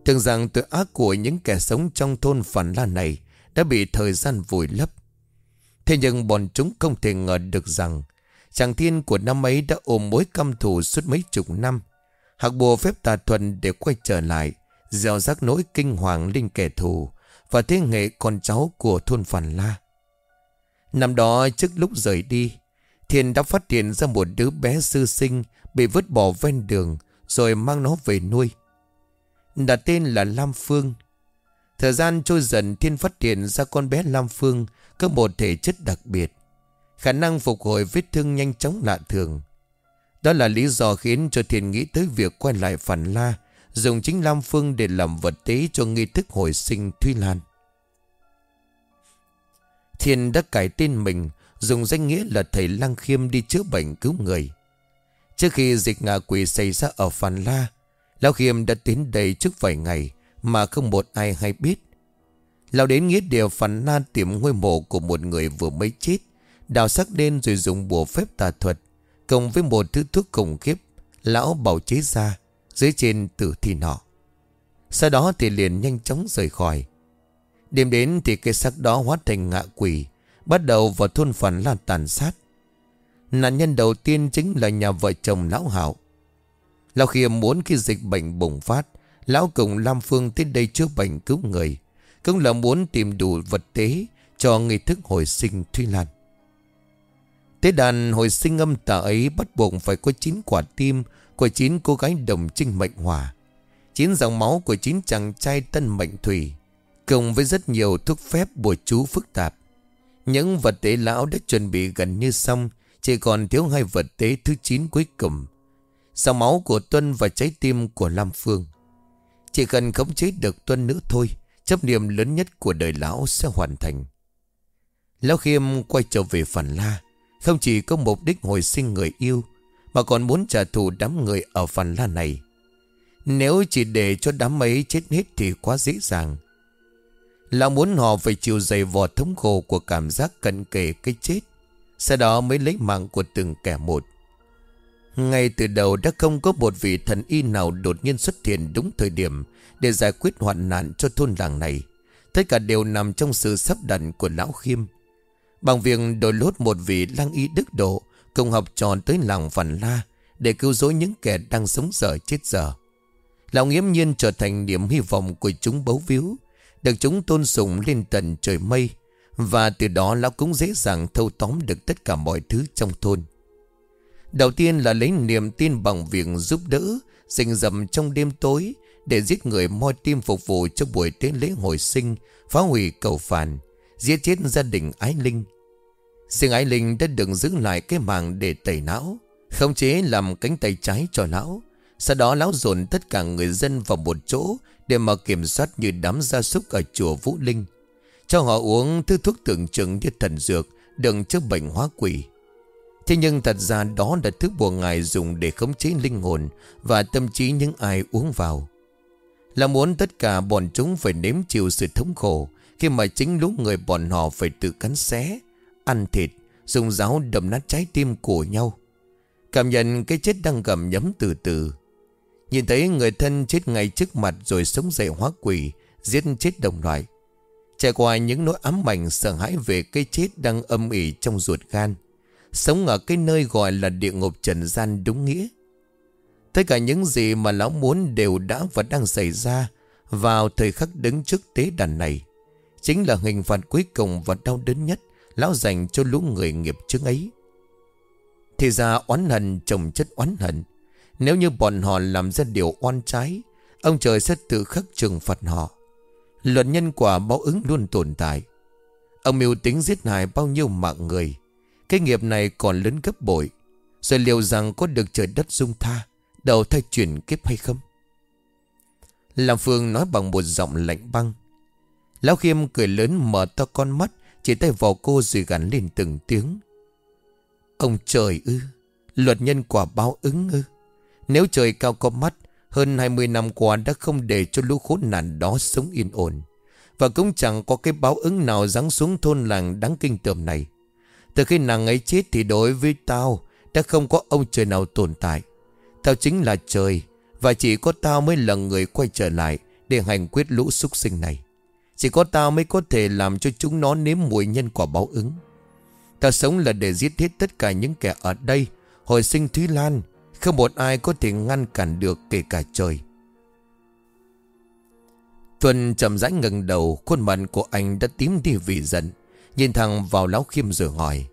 Tưởng rằng tội ác của những kẻ sống trong thôn Phản La này Đã bị thời gian vùi lấp. Thế nhưng bọn chúng không thể ngờ được rằng, Chàng thiên của năm ấy đã ôm mối căm thù suốt mấy chục năm. Hạc bùa phép tà thuần để quay trở lại, Gieo rắc nỗi kinh hoàng lên kẻ thù Và thế hệ con cháu của thôn Phản La. Năm đó trước lúc rời đi, Thiên đã phát hiện ra một đứa bé sư sinh Bị vứt bỏ ven đường Rồi mang nó về nuôi. Đặt tên là Lam Phương. Thời gian trôi dần, Thiên phát hiện ra con bé Lam Phương có một thể chất đặc biệt, Khả năng phục hồi vết thương nhanh chóng lạ thường. Đó là lý do khiến cho Thiền nghĩ tới việc quay lại Phản La, Dùng chính Lam Phương để làm vật tế cho nghi thức hồi sinh Thuy Lan. Thiền đã cải tên mình, Dùng danh nghĩa là thầy Lăng Khiêm đi chữa bệnh cứu người. Trước khi dịch ngạ quỷ xảy ra ở Phàn La, Lão Khiêm đã đến đây trước vài ngày Mà không một ai hay biết. Lão đến nghĩa địa Phàn lan tìm ngôi mộ của một người vừa mới chết. Đào sắc lên rồi dùng bùa phép tà thuật, Cộng với một thứ thuốc khủng khiếp, Lão bảo chế ra, Dưới trên tử thi nọ. Sau đó thì liền nhanh chóng rời khỏi. Đêm đến thì cây sắc đó hóa thành ngạ quỷ, Bắt đầu vào thôn phản lan tàn sát. Nạn nhân đầu tiên chính là nhà vợ chồng Lão Hảo Lão Khiêm muốn khi dịch bệnh bùng phát, Lão cùng Lam Phương tới đây chữa bệnh cứu người. Cũng là muốn tìm đủ vật tế Cho nghi thức hồi sinh Thuy Lan Tế đàn hồi sinh âm tà ấy bắt buộc phải có 9 quả tim của 9 cô gái đồng trinh mệnh hòa. 9 dòng máu của 9 chàng trai tân mệnh thủy. Cùng với rất nhiều thuốc phép bùa chú phức tạp. Những vật tế lão đã chuẩn bị gần như xong. Chỉ còn thiếu hai vật tế thứ 9 cuối cùng. Dòng máu của Tuân và trái tim của Lam Phương. Chỉ cần khống chế được Tuân nữa thôi. Chấp niệm lớn nhất của đời lão sẽ hoàn thành. Lão Khiêm quay trở về Phản La. Không chỉ có mục đích hồi sinh người yêu, Mà còn muốn trả thù đám người ở phần la này Nếu chỉ để cho đám ấy chết hết thì quá dễ dàng Lão muốn họ phải chịu dày vò thống khổ của cảm giác cận kề cái chết, Sau đó mới lấy mạng của từng kẻ một ngay từ đầu đã không có một vị thần y nào đột nhiên xuất hiện đúng thời điểm Để giải quyết hoạn nạn cho thôn làng này. Tất cả đều nằm trong sự sắp đặt của Lão Khiêm. Bằng việc đổi lốt một vị lang y đức độ, Cùng học trò tới làng Phản La Để cứu rỗi những kẻ đang sống dở chết dở. Lão nghiễm nhiên trở thành niềm hy vọng của chúng bấu víu, Được chúng tôn sùng lên tận trời mây, Và từ đó lão cũng dễ dàng thâu tóm được tất cả mọi thứ trong thôn. Đầu tiên là lấy niềm tin bằng việc giúp đỡ, Rình rầm trong đêm tối Để giết người moi tim phục vụ cho buổi tế lễ hồi sinh, Phá hủy cầu phản, Giết chết gia đình Ái Linh. Riêng Ái Linh đã đừng giữ lại cái màng để tẩy não Không chế làm cánh tay trái cho lão. Sau đó lão dồn tất cả người dân vào một chỗ Để mà kiểm soát như đám gia súc ở chùa Vũ Linh. Cho họ uống thứ thuốc tưởng chừng như thần dược Đừng chữa bệnh hóa quỷ. Thế nhưng thật ra đó là thứ bùa ngài dùng để khống chế linh hồn Và tâm trí những ai uống vào. Là muốn tất cả bọn chúng phải nếm chịu sự thống khổ khi mà chính lúc người bọn họ phải tự cắn xé, Ăn thịt, Dùng giáo đầm nát trái tim của nhau. Cảm nhận cái chết đang gầm nhấm từ từ. Nhìn thấy người thân chết ngay trước mặt Rồi sống dậy hóa quỷ, Giết chết đồng loại. Trải qua những nỗi ám ảnh sợ hãi về cái chết đang âm ỉ trong ruột gan Sống ở cái nơi gọi là địa ngục trần gian đúng nghĩa. Tất cả những gì mà lão muốn đều đã và đang xảy ra Vào thời khắc đứng trước tế đàn này. Chính là hình phạt cuối cùng và đau đớn nhất Lão dành cho lũ người nghiệp chứng ấy. Thì ra oán hận, chồng chất oán hận. Nếu như bọn họ làm ra điều oan trái, Ông trời sẽ tự khắc trừng phạt họ. Luật nhân quả báo ứng luôn tồn tại. Ông mưu tính giết hại bao nhiêu mạng người cái nghiệp này còn lớn gấp bội. Rồi liệu rằng có được trời đất dung tha, Đầu thay chuyển kiếp hay không? Làm Phương nói bằng một giọng lạnh băng. Lão Khiêm cười lớn mở to con mắt, Chỉ tay vào cô rồi gắn lên từng tiếng. Ông trời ư, Luật nhân quả báo ứng ư. Nếu trời cao có mắt, hơn 20 năm qua đã không để cho lũ khốn nạn đó sống yên ổn. Và cũng chẳng có cái báo ứng nào giáng xuống thôn làng đáng kinh tởm này. Từ khi nàng ấy chết thì đối với tao đã không có ông trời nào tồn tại. Tao chính là trời và chỉ có tao mới là người quay trở lại để hành quyết lũ súc sinh này. Chỉ có tao mới có thể làm cho chúng nó nếm mùi nhân quả báo ứng. Tao sống là để giết hết tất cả những kẻ ở đây, hồi sinh Thúy Lan, không một ai có thể ngăn cản được kể cả trời Tuân chậm rãi ngẩng đầu Khuôn mặt của anh đã tím đi vì giận Nhìn thẳng vào lão khiêm rồi hỏi,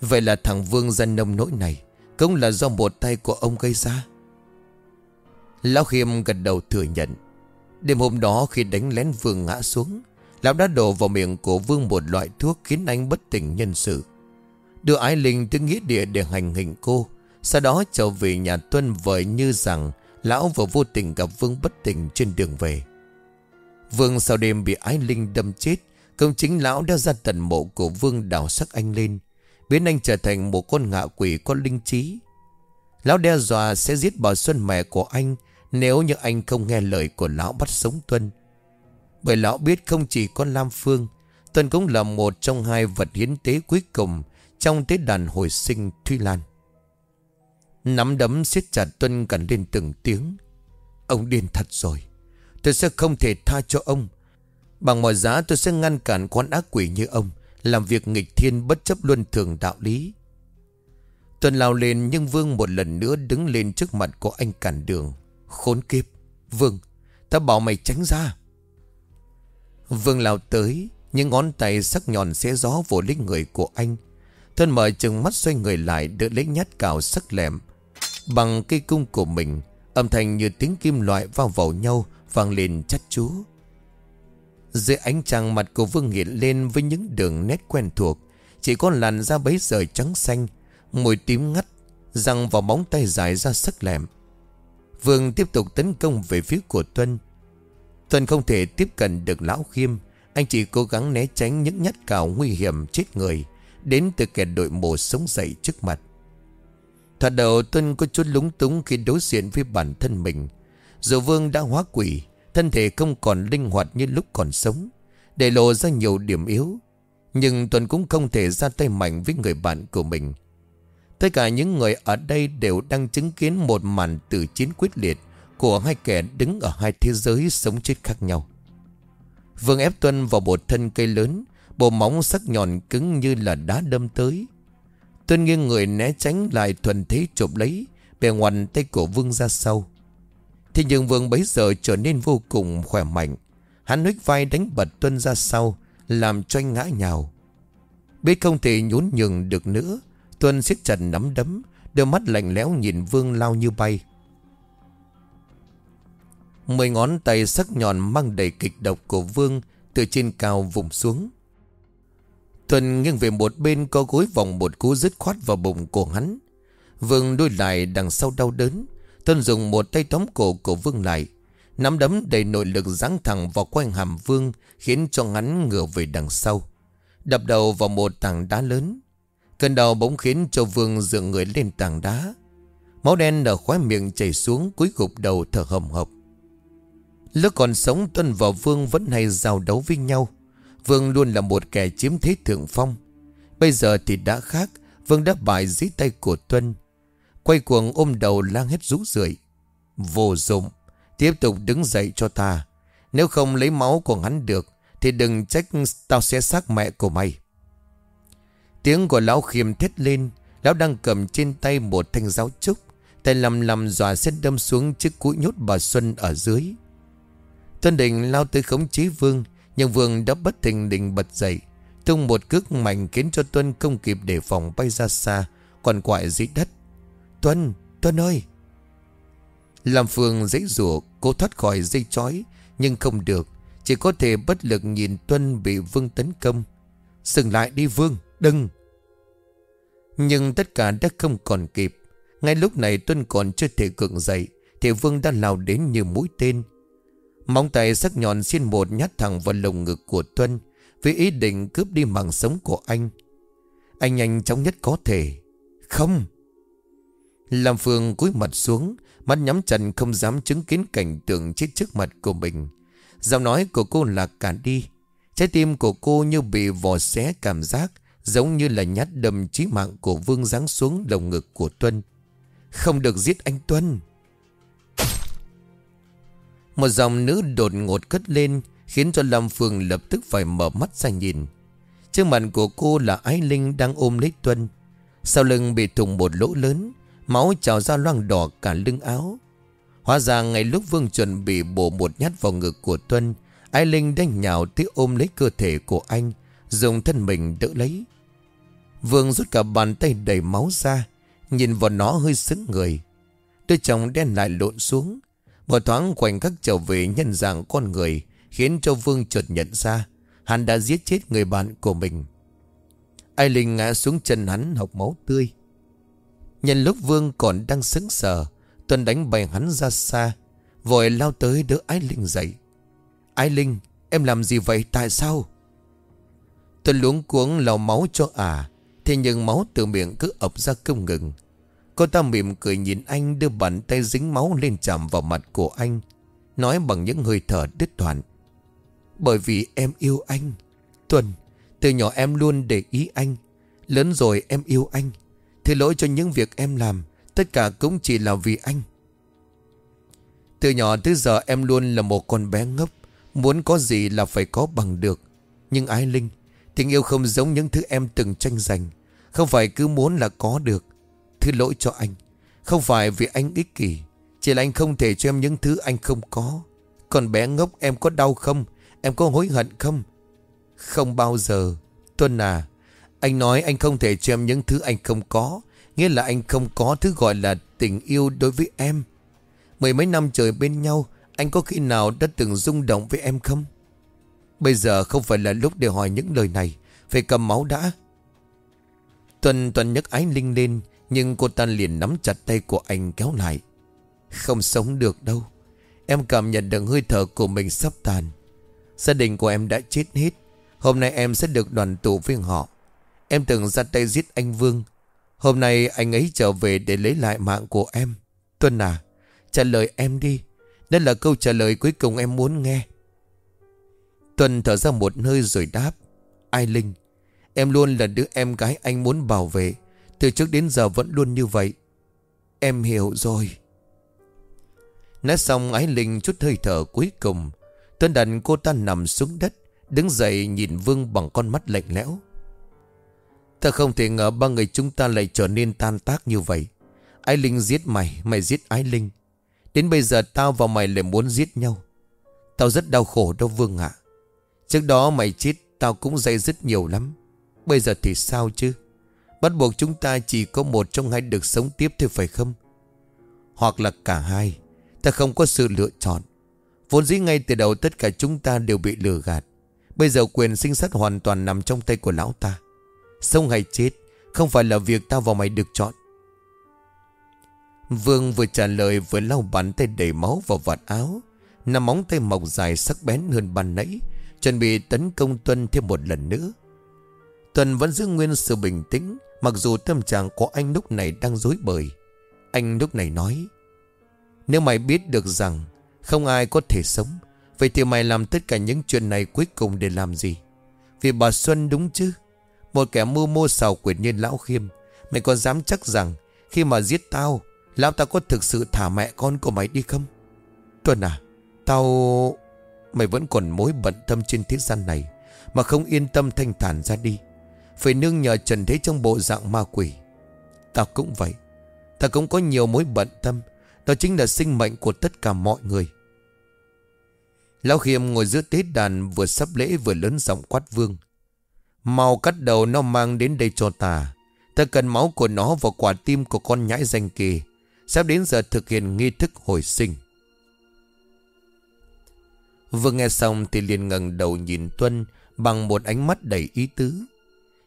Vậy là thằng Vương dân nông nỗi này Cũng là do một tay của ông gây ra? Lão khiêm gật đầu thừa nhận, Đêm hôm đó khi đánh lén Vương ngã xuống, Lão đã đổ vào miệng của Vương một loại thuốc Khiến anh bất tỉnh nhân sự. Đưa ái linh tới nghĩa địa để hành hình cô, sau đó trở về nhà Tuân vợi như rằng Lão vừa vô tình gặp Vương bất tỉnh trên đường về. Vương sau đêm bị ái linh đâm chết Công chính lão đã ra tận mộ của Vương đào sắc anh lên, Biến anh trở thành một con ngạ quỷ có linh trí. Lão đe dọa sẽ giết bà Xuân mẹ của anh Nếu như anh không nghe lời của lão bắt sống Tuân. Bởi lão biết không chỉ có Lam Phương, Tuân cũng là một trong hai vật hiến tế cuối cùng Trong tế đàn hồi sinh Thuy Lan. Nắm đấm siết chặt Tuân gần lên từng tiếng. Ông điên thật rồi, Tôi sẽ không thể tha cho ông. Bằng mọi giá tôi sẽ ngăn cản con ác quỷ như ông, Làm việc nghịch thiên bất chấp luân thường đạo lý. Tuần lao lên nhưng Vương một lần nữa đứng lên trước mặt của anh cản đường. Khốn kiếp! Vương, Ta bảo mày tránh ra. Vương lao tới, Những ngón tay sắc nhọn xé gió vỗ lên người của anh. Thân mở chừng mắt xoay người lại, Đỡ lấy nhát cào sắc lẹm Bằng cây cung của mình, Âm thanh như tiếng kim loại vào vào nhau, Vang lên chắt chúa. Dưới ánh trăng mặt của Vương hiện lên Với những đường nét quen thuộc. Chỉ có làn da bấy giờ trắng xanh Mùi tím ngắt Răng vào móng tay dài ra sắc lẹm. Vương tiếp tục tấn công về phía của Tuân. Tuân không thể tiếp cận được lão khiêm. Anh chỉ cố gắng né tránh những nhát cào nguy hiểm chết người Đến từ kẻ đội mồ sống dậy trước mặt. Thật đầu Tuân có chút lúng túng khi đối diện với bản thân mình. Dù Vương đã hóa quỷ, thân thể không còn linh hoạt như lúc còn sống, để lộ ra nhiều điểm yếu. Nhưng Tuân cũng không thể ra tay mạnh với người bạn của mình. Tất cả những người ở đây đều đang chứng kiến một màn tử chiến quyết liệt của hai kẻ đứng ở hai thế giới sống chết khác nhau. Vương ép Tuân vào một thân cây lớn, bộ móng sắc nhọn cứng như là đá đâm tới. Tuân nghiêng người né tránh lại thuần thế chộp lấy Bè ngoằn tay cổ Vương ra sau Thế nhưng Vương bấy giờ trở nên vô cùng khỏe mạnh Hắn huyết vai đánh bật Tuân ra sau, Làm cho anh ngã nhào Biết không thể nhún nhường được nữa, Tuân siết chặt nắm đấm Đôi mắt lạnh lẽo nhìn Vương lao như bay Mười ngón tay sắc nhọn mang đầy kịch độc của Vương Từ trên cao vùng xuống tuân nghiêng về một bên có gối vòng một cú dứt khoát vào bụng của hắn. Vương đuôi lại đằng sau đau đớn. Tuân dùng một tay tóm cổ của Vương lại. Nắm đấm đầy nội lực giáng thẳng vào quanh hàm Vương, khiến cho hắn ngửa về đằng sau. Đập đầu vào một tảng đá lớn. Cơn đau bỗng khiến cho Vương dựa người lên tảng đá. Máu đen ở khóe miệng chảy xuống, cuối gục đầu thở hầm hộc. Lúc còn sống, Tuân và Vương vẫn hay giao đấu với nhau. Vương luôn là một kẻ chiếm thế thượng phong Bây giờ thì đã khác, Vương đã bại dưới tay của Tuân Quay cuồng ôm đầu lang hết rũ rượi. Vô dụng, Tiếp tục đứng dậy cho ta Nếu không lấy máu của hắn được, Thì đừng trách tao sẽ xác mẹ của mày. Tiếng của lão khiêm thét lên. Lão đang cầm trên tay một thanh giáo trúc. Tay lầm lầm dọa xét đâm xuống chiếc cũi nhốt bà Xuân ở dưới. Tuân Định lao tới khống chế Vương, Nhưng Vương đã bất thình đình bật dậy. Tung một cước mạnh khiến cho Tuân không kịp để phòng bay ra xa Còn quại dưới đất. Tuân, Tuân ơi. Làm Phương dãy rủa Cố thoát khỏi dây chói Nhưng không được. Chỉ có thể bất lực nhìn Tuân bị Vương tấn công. Dừng lại đi Vương, đừng. Nhưng tất cả đã không còn kịp. Ngay lúc này Tuân còn chưa thể cưỡng dậy Thì Vương đã lao đến như mũi tên. Móng tay sắc nhọn xin một nhát thẳng vào lồng ngực của Tuân Với ý định cướp đi mạng sống của anh. Anh nhanh chóng nhất có thể. Không! Lam Phương cúi mặt xuống, Mắt nhắm chặt không dám chứng kiến cảnh tượng chết trước mặt của mình. Giọng nói của cô lạc cả đi. Trái tim của cô như bị vò xé cảm giác, Giống như là nhát đâm chí mạng của Vương giáng xuống lồng ngực của Tuân. Không được giết anh Tuân. Một dòng nữ đột ngột cất lên, Khiến cho Lam Phương lập tức phải mở mắt ra nhìn. Trước mặt của cô là Ái Linh đang ôm lấy Tuân. Sau lưng bị thùng một lỗ lớn Máu trào ra loang đỏ cả lưng áo. Hóa ra ngay lúc Vương chuẩn bị bổ một nhát vào ngực của Tuân, ai Linh đang nhào tới ôm lấy cơ thể của anh, Dùng thân mình đỡ lấy. Vương rút cả bàn tay đầy máu ra, Nhìn vào nó hơi sững người. Đôi chồng đen lại lộn xuống Một thoáng khoảnh khắc trở về nhân dạng con người, Khiến cho Vương chợt nhận ra Hắn đã giết chết người bạn của mình. Ai Linh ngã xuống chân hắn học máu tươi. Nhân lúc Vương còn đang sững sờ Tuân đánh bày hắn ra xa, Vội lao tới đỡ Ái Linh dậy. Ái Linh, Em làm gì vậy? Tại sao? Tuân luống cuống lau máu cho à Thế nhưng máu từ miệng cứ ập ra không ngừng. Cô ta mỉm cười nhìn anh Đưa bàn tay dính máu lên chạm vào mặt của anh, Nói bằng những hơi thở đứt đoạn. Bởi vì em yêu anh Tuân Từ nhỏ em luôn để ý anh, Lớn rồi em yêu anh. Thứ lỗi cho những việc em làm, Tất cả cũng chỉ là vì anh. Từ nhỏ tới giờ em luôn là một con bé ngốc, Muốn có gì là phải có bằng được. Nhưng Ái Linh, Tình yêu không giống những thứ em từng tranh giành, Không phải cứ muốn là có được. Thứ lỗi cho anh, Không phải vì anh ích kỷ, Chỉ là anh không thể cho em những thứ anh không có. Còn bé ngốc em có đau không? Em có hối hận không? Không bao giờ. Tuân à anh nói anh không thể cho em những thứ anh không có, Nghĩa là anh không có thứ gọi là tình yêu đối với em. Mười mấy năm trời bên nhau, Anh có khi nào đã từng rung động với em không? Bây giờ không phải là lúc để hỏi những lời này, Phải cầm máu đã. Tuần tuần nhấc ái linh lên, Nhưng cô ta liền nắm chặt tay của anh kéo lại. Không sống được đâu. Em cảm nhận được hơi thở của mình sắp tàn. Gia đình của em đã chết hết. Hôm nay em sẽ được đoàn tụ với họ. Em từng ra tay giết anh Vương. Hôm nay anh ấy trở về để lấy lại mạng của em. Tuân à Trả lời em đi. Đây là câu trả lời cuối cùng em muốn nghe. Tuân thở ra một hơi rồi đáp. Ai Linh, Em luôn là đứa em gái anh muốn bảo vệ. Từ trước đến giờ vẫn luôn như vậy. Em hiểu rồi. Nói xong, Ái Linh chút hơi thở cuối cùng. Tuân đặt cô ta nằm xuống đất, Đứng dậy nhìn Vương bằng con mắt lạnh lẽo. Ta không thể ngờ ba người chúng ta lại trở nên tan tác như vậy. Ái Linh giết mày Mày giết Ái Linh. Đến bây giờ tao và mày lại muốn giết nhau. Tao rất đau khổ đâu Vương ạ. Trước đó mày chết, Tao cũng dây dứt nhiều lắm. Bây giờ thì sao chứ? Bắt buộc chúng ta chỉ có một trong hai được sống tiếp thôi phải không? Hoặc là cả hai. Ta không có sự lựa chọn. Vốn dĩ ngay từ đầu tất cả chúng ta đều bị lừa gạt. Bây giờ quyền sinh sát hoàn toàn nằm trong tay của lão ta. Sống hay chết, Không phải là việc tao và mày được chọn. Vương vừa trả lời vừa lau bàn tay đầy máu vào vạt áo, Nằm móng tay mọc dài sắc bén hơn ban nãy, Chuẩn bị tấn công Tuân thêm một lần nữa. Tuân vẫn giữ nguyên sự bình tĩnh, Mặc dù tâm trạng của anh lúc này đang dối bời. Anh lúc này nói, Nếu mày biết được rằng Không ai có thể sống, Vậy thì mày làm tất cả những chuyện này cuối cùng để làm gì? Vì bà Xuân đúng chứ? Một kẻ mưu mô xào quyệt như lão khiêm. Mày còn dám chắc rằng Khi mà giết tao, Lão ta có thực sự thả mẹ con của mày đi không? Tuần à Tao, Mày vẫn còn mối bận tâm trên thế gian này Mà không yên tâm thanh thản ra đi. Phải nương nhờ trần thế trong bộ dạng ma quỷ. Tao cũng vậy. Tao cũng có nhiều mối bận tâm. Đó chính là sinh mệnh của tất cả mọi người. Lão Khiêm ngồi giữa tế đàn Vừa sắp lễ vừa lớn giọng quát vương. Mau cắt đầu nó mang đến đây cho ta. Ta cần máu của nó vào quả tim của con nhãi danh kỳ Sắp đến giờ thực hiện nghi thức hồi sinh. Vừa nghe xong thì liền ngẩng đầu nhìn Tuân Bằng một ánh mắt đầy ý tứ.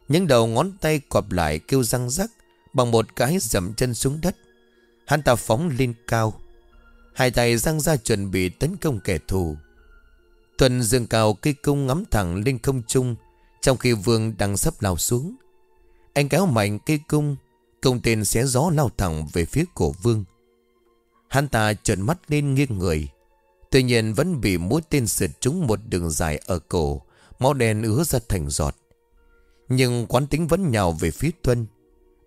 Những đầu ngón tay quặp lại kêu răng rắc Bằng một cái dầm chân xuống đất. Hắn ta phóng lên cao. Hai tay răng ra chuẩn bị tấn công kẻ thù. Tuân dương cao cây cung ngắm thẳng lên không trung trong khi vương đang sắp lao xuống, Anh kéo mạnh cây cung, Công tên xé gió lao thẳng về phía cổ vương. Hắn ta trợn mắt lên nghiêng người, Tuy nhiên vẫn bị mũi tên sượt trúng một đường dài ở cổ, Máu đen ứa ra thành giọt. Nhưng quán tính vẫn nhào về phía Tuân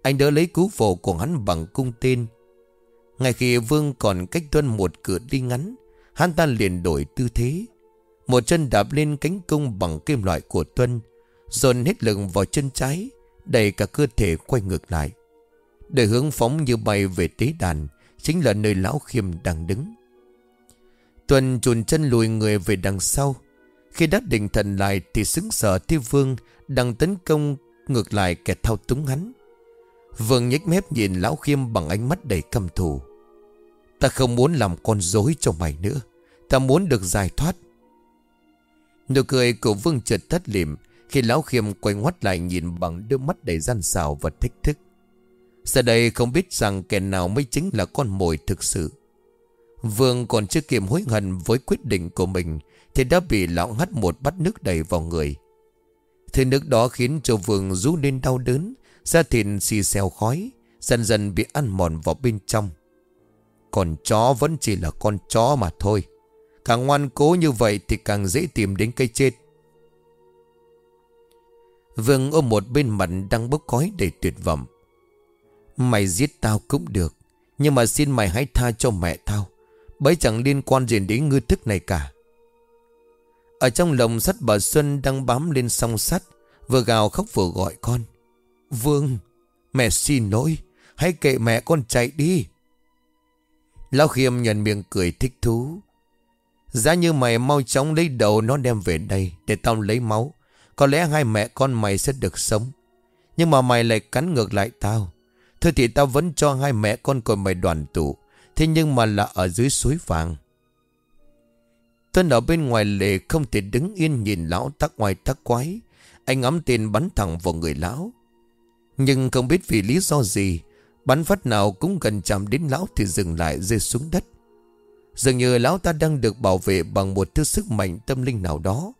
Anh đỡ lấy cứu phổ của hắn bằng cung tên. Ngay khi Vương còn cách Tuân một cửa đi ngắn, Hắn ta liền đổi tư thế. Một chân đạp lên cánh cung bằng kim loại của Tuân Dồn hết lực vào chân trái, Đẩy cả cơ thể quay ngược lại. Để hướng phóng như bay về tế đàn, Chính là nơi lão khiêm đang đứng. Tuần chuồn chân lùi người về đằng sau. Khi đã định thần lại Thì xứng sở thi vương Đang tấn công ngược lại kẻ thao túng hắn. Vương nhếch mép nhìn lão khiêm Bằng ánh mắt đầy căm thù. Ta không muốn làm con dối cho mày nữa. Ta muốn được giải thoát. Nụ cười của vương chợt thất liệm khi lão khiêm quay ngoắt lại nhìn bằng đôi mắt đầy gian xào và thách thức. Giờ đây không biết rằng kẻ nào mới chính là con mồi thực sự. Vương còn chưa kịp hối hận với quyết định của mình, Thì đã bị lão hắt một bát nước đầy vào người. Thứ nước đó khiến cho Vương rú lên đau đớn, Da thịt xì xèo khói, Dần dần bị ăn mòn vào bên trong. Còn chó vẫn chỉ là con chó mà thôi. Càng ngoan cố như vậy thì càng dễ tìm đến cây chết. Vương ôm một bên mặt đang bốc khói đầy tuyệt vọng. Mày giết tao cũng được, Nhưng mà xin mày hãy tha cho mẹ tao, Bấy chẳng liên quan gì đến ngư thức này cả. Ở trong lồng sắt bà Xuân đang bám lên song sắt, Vừa gào khóc vừa gọi con. Vương, Mẹ xin lỗi, Hãy kệ mẹ con chạy đi. Lão khiêm nhận miệng cười thích thú. Giá như mày mau chóng lấy đầu nó đem về đây Để tao lấy máu có lẽ hai mẹ con mày sẽ được sống. Nhưng mà mày lại cắn ngược lại tao. Thôi thì tao vẫn cho hai mẹ con của mày đoàn tụ. Thế nhưng mà là ở dưới suối vàng. Tuân ở bên ngoài lề không thể đứng yên nhìn lão tắc ngoài tắc quái. Anh ngắm tên bắn thẳng vào người lão. Nhưng không biết vì lý do gì, Bắn phát nào cũng gần chạm đến lão thì dừng lại rơi xuống đất. Dường như lão ta đang được bảo vệ bằng một thứ sức mạnh tâm linh nào đó.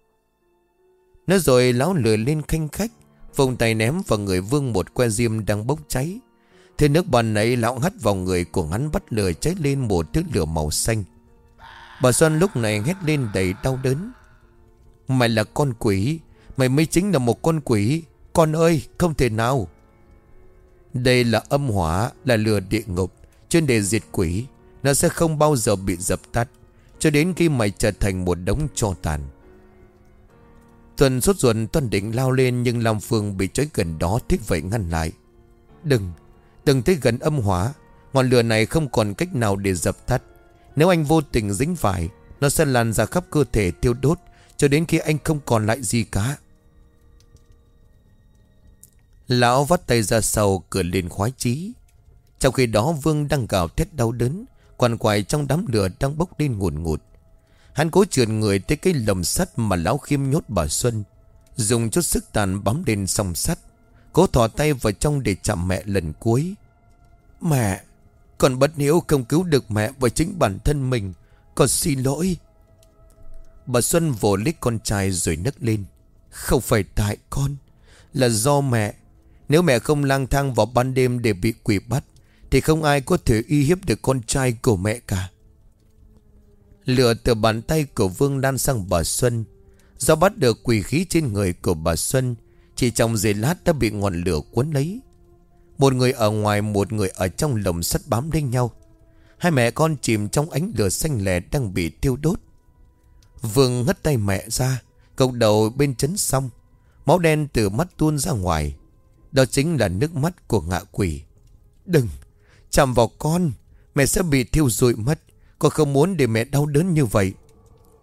Nói rồi lão lừa lên khanh khách Vùng tay ném vào người vương một que diêm đang bốc cháy Thế nước bọt nấy lão hắt vào người của hắn bắt lửa cháy lên một thứ lửa màu xanh. Bà Xuân lúc này hét lên đầy đau đớn. Mày là con quỷ. Mày mới chính là một con quỷ. Con ơi, không thể nào. Đây là âm hỏa, là lửa địa ngục. Chuyên để diệt quỷ. Nó sẽ không bao giờ bị dập tắt. Cho đến khi mày trở thành một đống cho tàn. Tuần sốt ruột Tuần định lao lên nhưng Lam Phương bị trói gần đó thích vậy ngăn lại. Đừng, Đừng tới gần âm hỏa Ngọn lửa này không còn cách nào để dập tắt. Nếu anh vô tình dính phải Nó sẽ lan ra khắp cơ thể tiêu đốt Cho đến khi anh không còn lại gì cả. Lão vắt tay ra sau cửa lên khoái chí. Trong khi đó Vương đang gào thét đau đớn Quằn quại trong đám lửa đang bốc lên ngùn ngụt. Hắn cố trườn người tới cái lồng sắt mà lão khiêm nhốt bà Xuân, Dùng chút sức tàn bám lên song sắt, Cố thỏ tay vào trong để chạm mẹ lần cuối. Mẹ, Con bất hiếu không cứu được mẹ Và chính bản thân mình, Con xin lỗi. Bà Xuân vỗ lít con trai rồi nấc lên. Không phải tại con, Là do mẹ. Nếu mẹ không lang thang vào ban đêm để bị quỷ bắt, Thì không ai có thể uy hiếp được con trai của mẹ cả. Lửa từ bàn tay của Vương lan sang bà Xuân. Do bắt được quỷ khí trên người của bà Xuân, chỉ trong giây lát đã bị ngọn lửa cuốn lấy. Một người ở ngoài, Một người ở trong lồng sắt bám lên nhau. Hai mẹ con chìm trong ánh lửa xanh lẻ Đang bị thiêu đốt. Vương hất tay mẹ ra Cậu đầu bên chấn xong. Máu đen từ mắt tuôn ra ngoài. Đó chính là nước mắt của ngạ quỷ. Đừng, Chạm vào con, Mẹ sẽ bị thiêu rụi mất. Con không muốn để mẹ đau đớn như vậy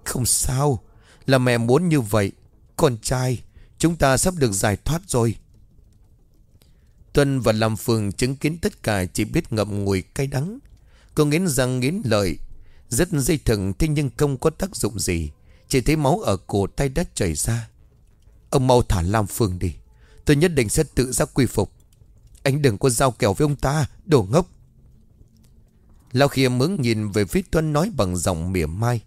Không sao Là mẹ muốn như vậy Con trai Chúng ta sắp được giải thoát rồi Tuân và Lam Phương chứng kiến tất cả chỉ biết ngậm ngùi cay đắng. Cô nghiến răng nghiến lợi. Rất dây thừng thế nhưng không có tác dụng gì. Chỉ thấy máu ở cổ tay đất chảy ra. Ông mau thả Lam Phương đi. Tôi nhất định sẽ tự giác quy phục. Anh đừng có giao kèo với ông ta, đồ ngốc. Lão khiêm mướn nhìn về phía Tuân nói bằng giọng mỉa mai.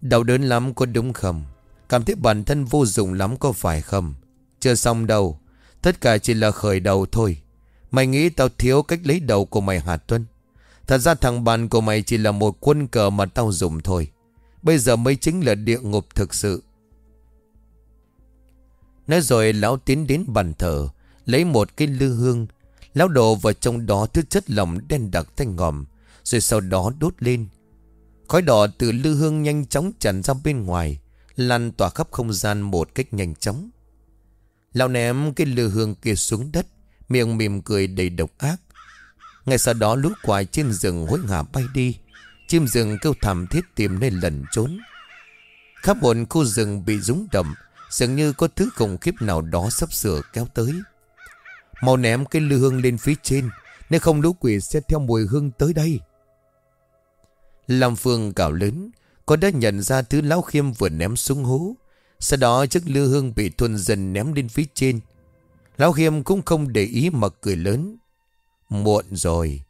Đau đớn lắm có đúng không? Cảm thấy bản thân vô dụng lắm có phải không? Chưa xong đâu. Tất cả chỉ là khởi đầu thôi Mày nghĩ tao thiếu cách lấy đầu của mày hả Tuân Thật ra thằng bạn của mày chỉ là một quân cờ mà tao dùng thôi Bây giờ mới chính là địa ngục thực sự Nói rồi lão tiến đến bàn thờ, Lấy một cái lư hương, Lão đổ vào trong đó thứ chất lỏng đen đặc thanh ngòm rồi sau đó đốt lên. Khói đỏ từ lư hương nhanh chóng tràn ra bên ngoài, Lan tỏa khắp không gian một cách nhanh chóng. Lão ném cái lư hương kia xuống đất, Miệng mỉm cười đầy độc ác. Ngay sau đó lũ quài trên rừng hối hả bay đi, Chim rừng kêu thảm thiết tìm nơi lẩn trốn. Khắp một khu rừng bị rúng động, Dường như có thứ khủng khiếp nào đó sắp sửa kéo tới. Mau ném cái lư hương lên phía trên, Nếu không lũ quỷ sẽ theo mùi hương tới đây. Lam Phương cào lớn Có đã nhận ra thứ lão khiêm vừa ném xuống hố sau đó chiếc lư hương bị thuần dần ném lên phía trên. Lão Khiêm cũng không để ý mà cười lớn. Muộn rồi.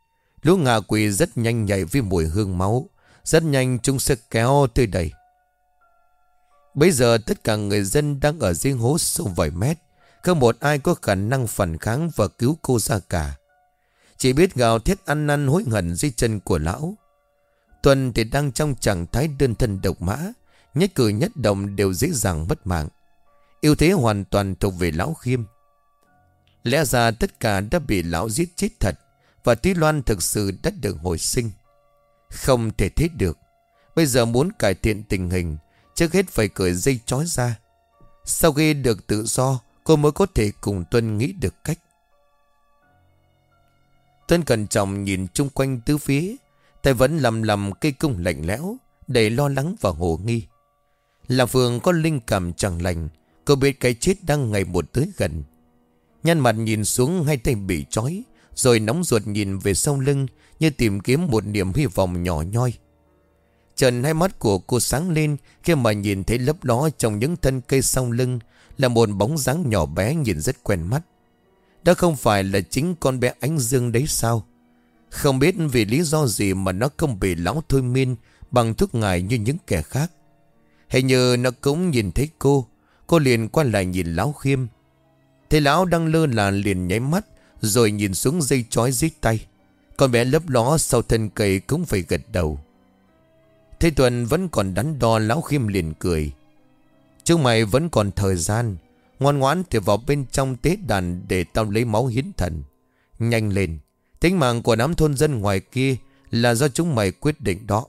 Lũ ngạ quỷ rất nhanh nhảy với mùi hương máu. Rất nhanh chúng sẽ kéo tới đây. Bây giờ tất cả người dân đang ở riêng hố sâu vài mét. Không một ai có khả năng phản kháng và cứu cô ra cả. Chỉ biết gào thét ăn năn hối hận dưới chân của lão. Tuần thì đang trong trạng thái đơn thân độc mã. Nhất cử nhất động đều dễ dàng mất mạng. Yêu thế hoàn toàn thuộc về lão khiêm. Lẽ ra tất cả đã bị lão giết chết thật, Và Tí Loan thực sự đã được hồi sinh. Không thể thế được. Bây giờ muốn cải thiện tình hình, Trước hết phải cởi dây chói ra. Sau khi được tự do, Cô mới có thể cùng Tuân nghĩ được cách. Tuân cẩn trọng nhìn chung quanh tứ phía Tay vẫn lầm lầm cây cung lạnh lẽo Đầy lo lắng và hồ nghi. Là phường có linh cảm chẳng lành Cô biết cái chết đang ngày một tới gần. Nhăn mặt nhìn xuống hai tay bị trói, Rồi nóng ruột nhìn về sau lưng Như tìm kiếm một niềm hy vọng nhỏ nhoi. Trần hai mắt của cô sáng lên Khi mà nhìn thấy lớp đó trong những thân cây sau lưng Là một bóng dáng nhỏ bé nhìn rất quen mắt. Đó không phải là chính con bé ánh dương đấy sao? Không biết vì lý do gì mà nó không bị lão thôi miên Bằng thuốc ngài như những kẻ khác. Hình như nó cũng nhìn thấy cô Cô liền qua lại nhìn lão khiêm. Thấy lão đang lơ là liền nháy mắt, Rồi nhìn xuống dây chói dưới tay. Con bé lấp ló sau thân cây cũng phải gật đầu. Thế Tuần vẫn còn đắn đo lão khiêm liền cười. Chúng mày vẫn còn thời gian, Ngoan ngoãn thì vào bên trong tế đàn Để tao lấy máu hiến thần. Nhanh lên. Tính mạng của đám thôn dân ngoài kia Là do chúng mày quyết định đó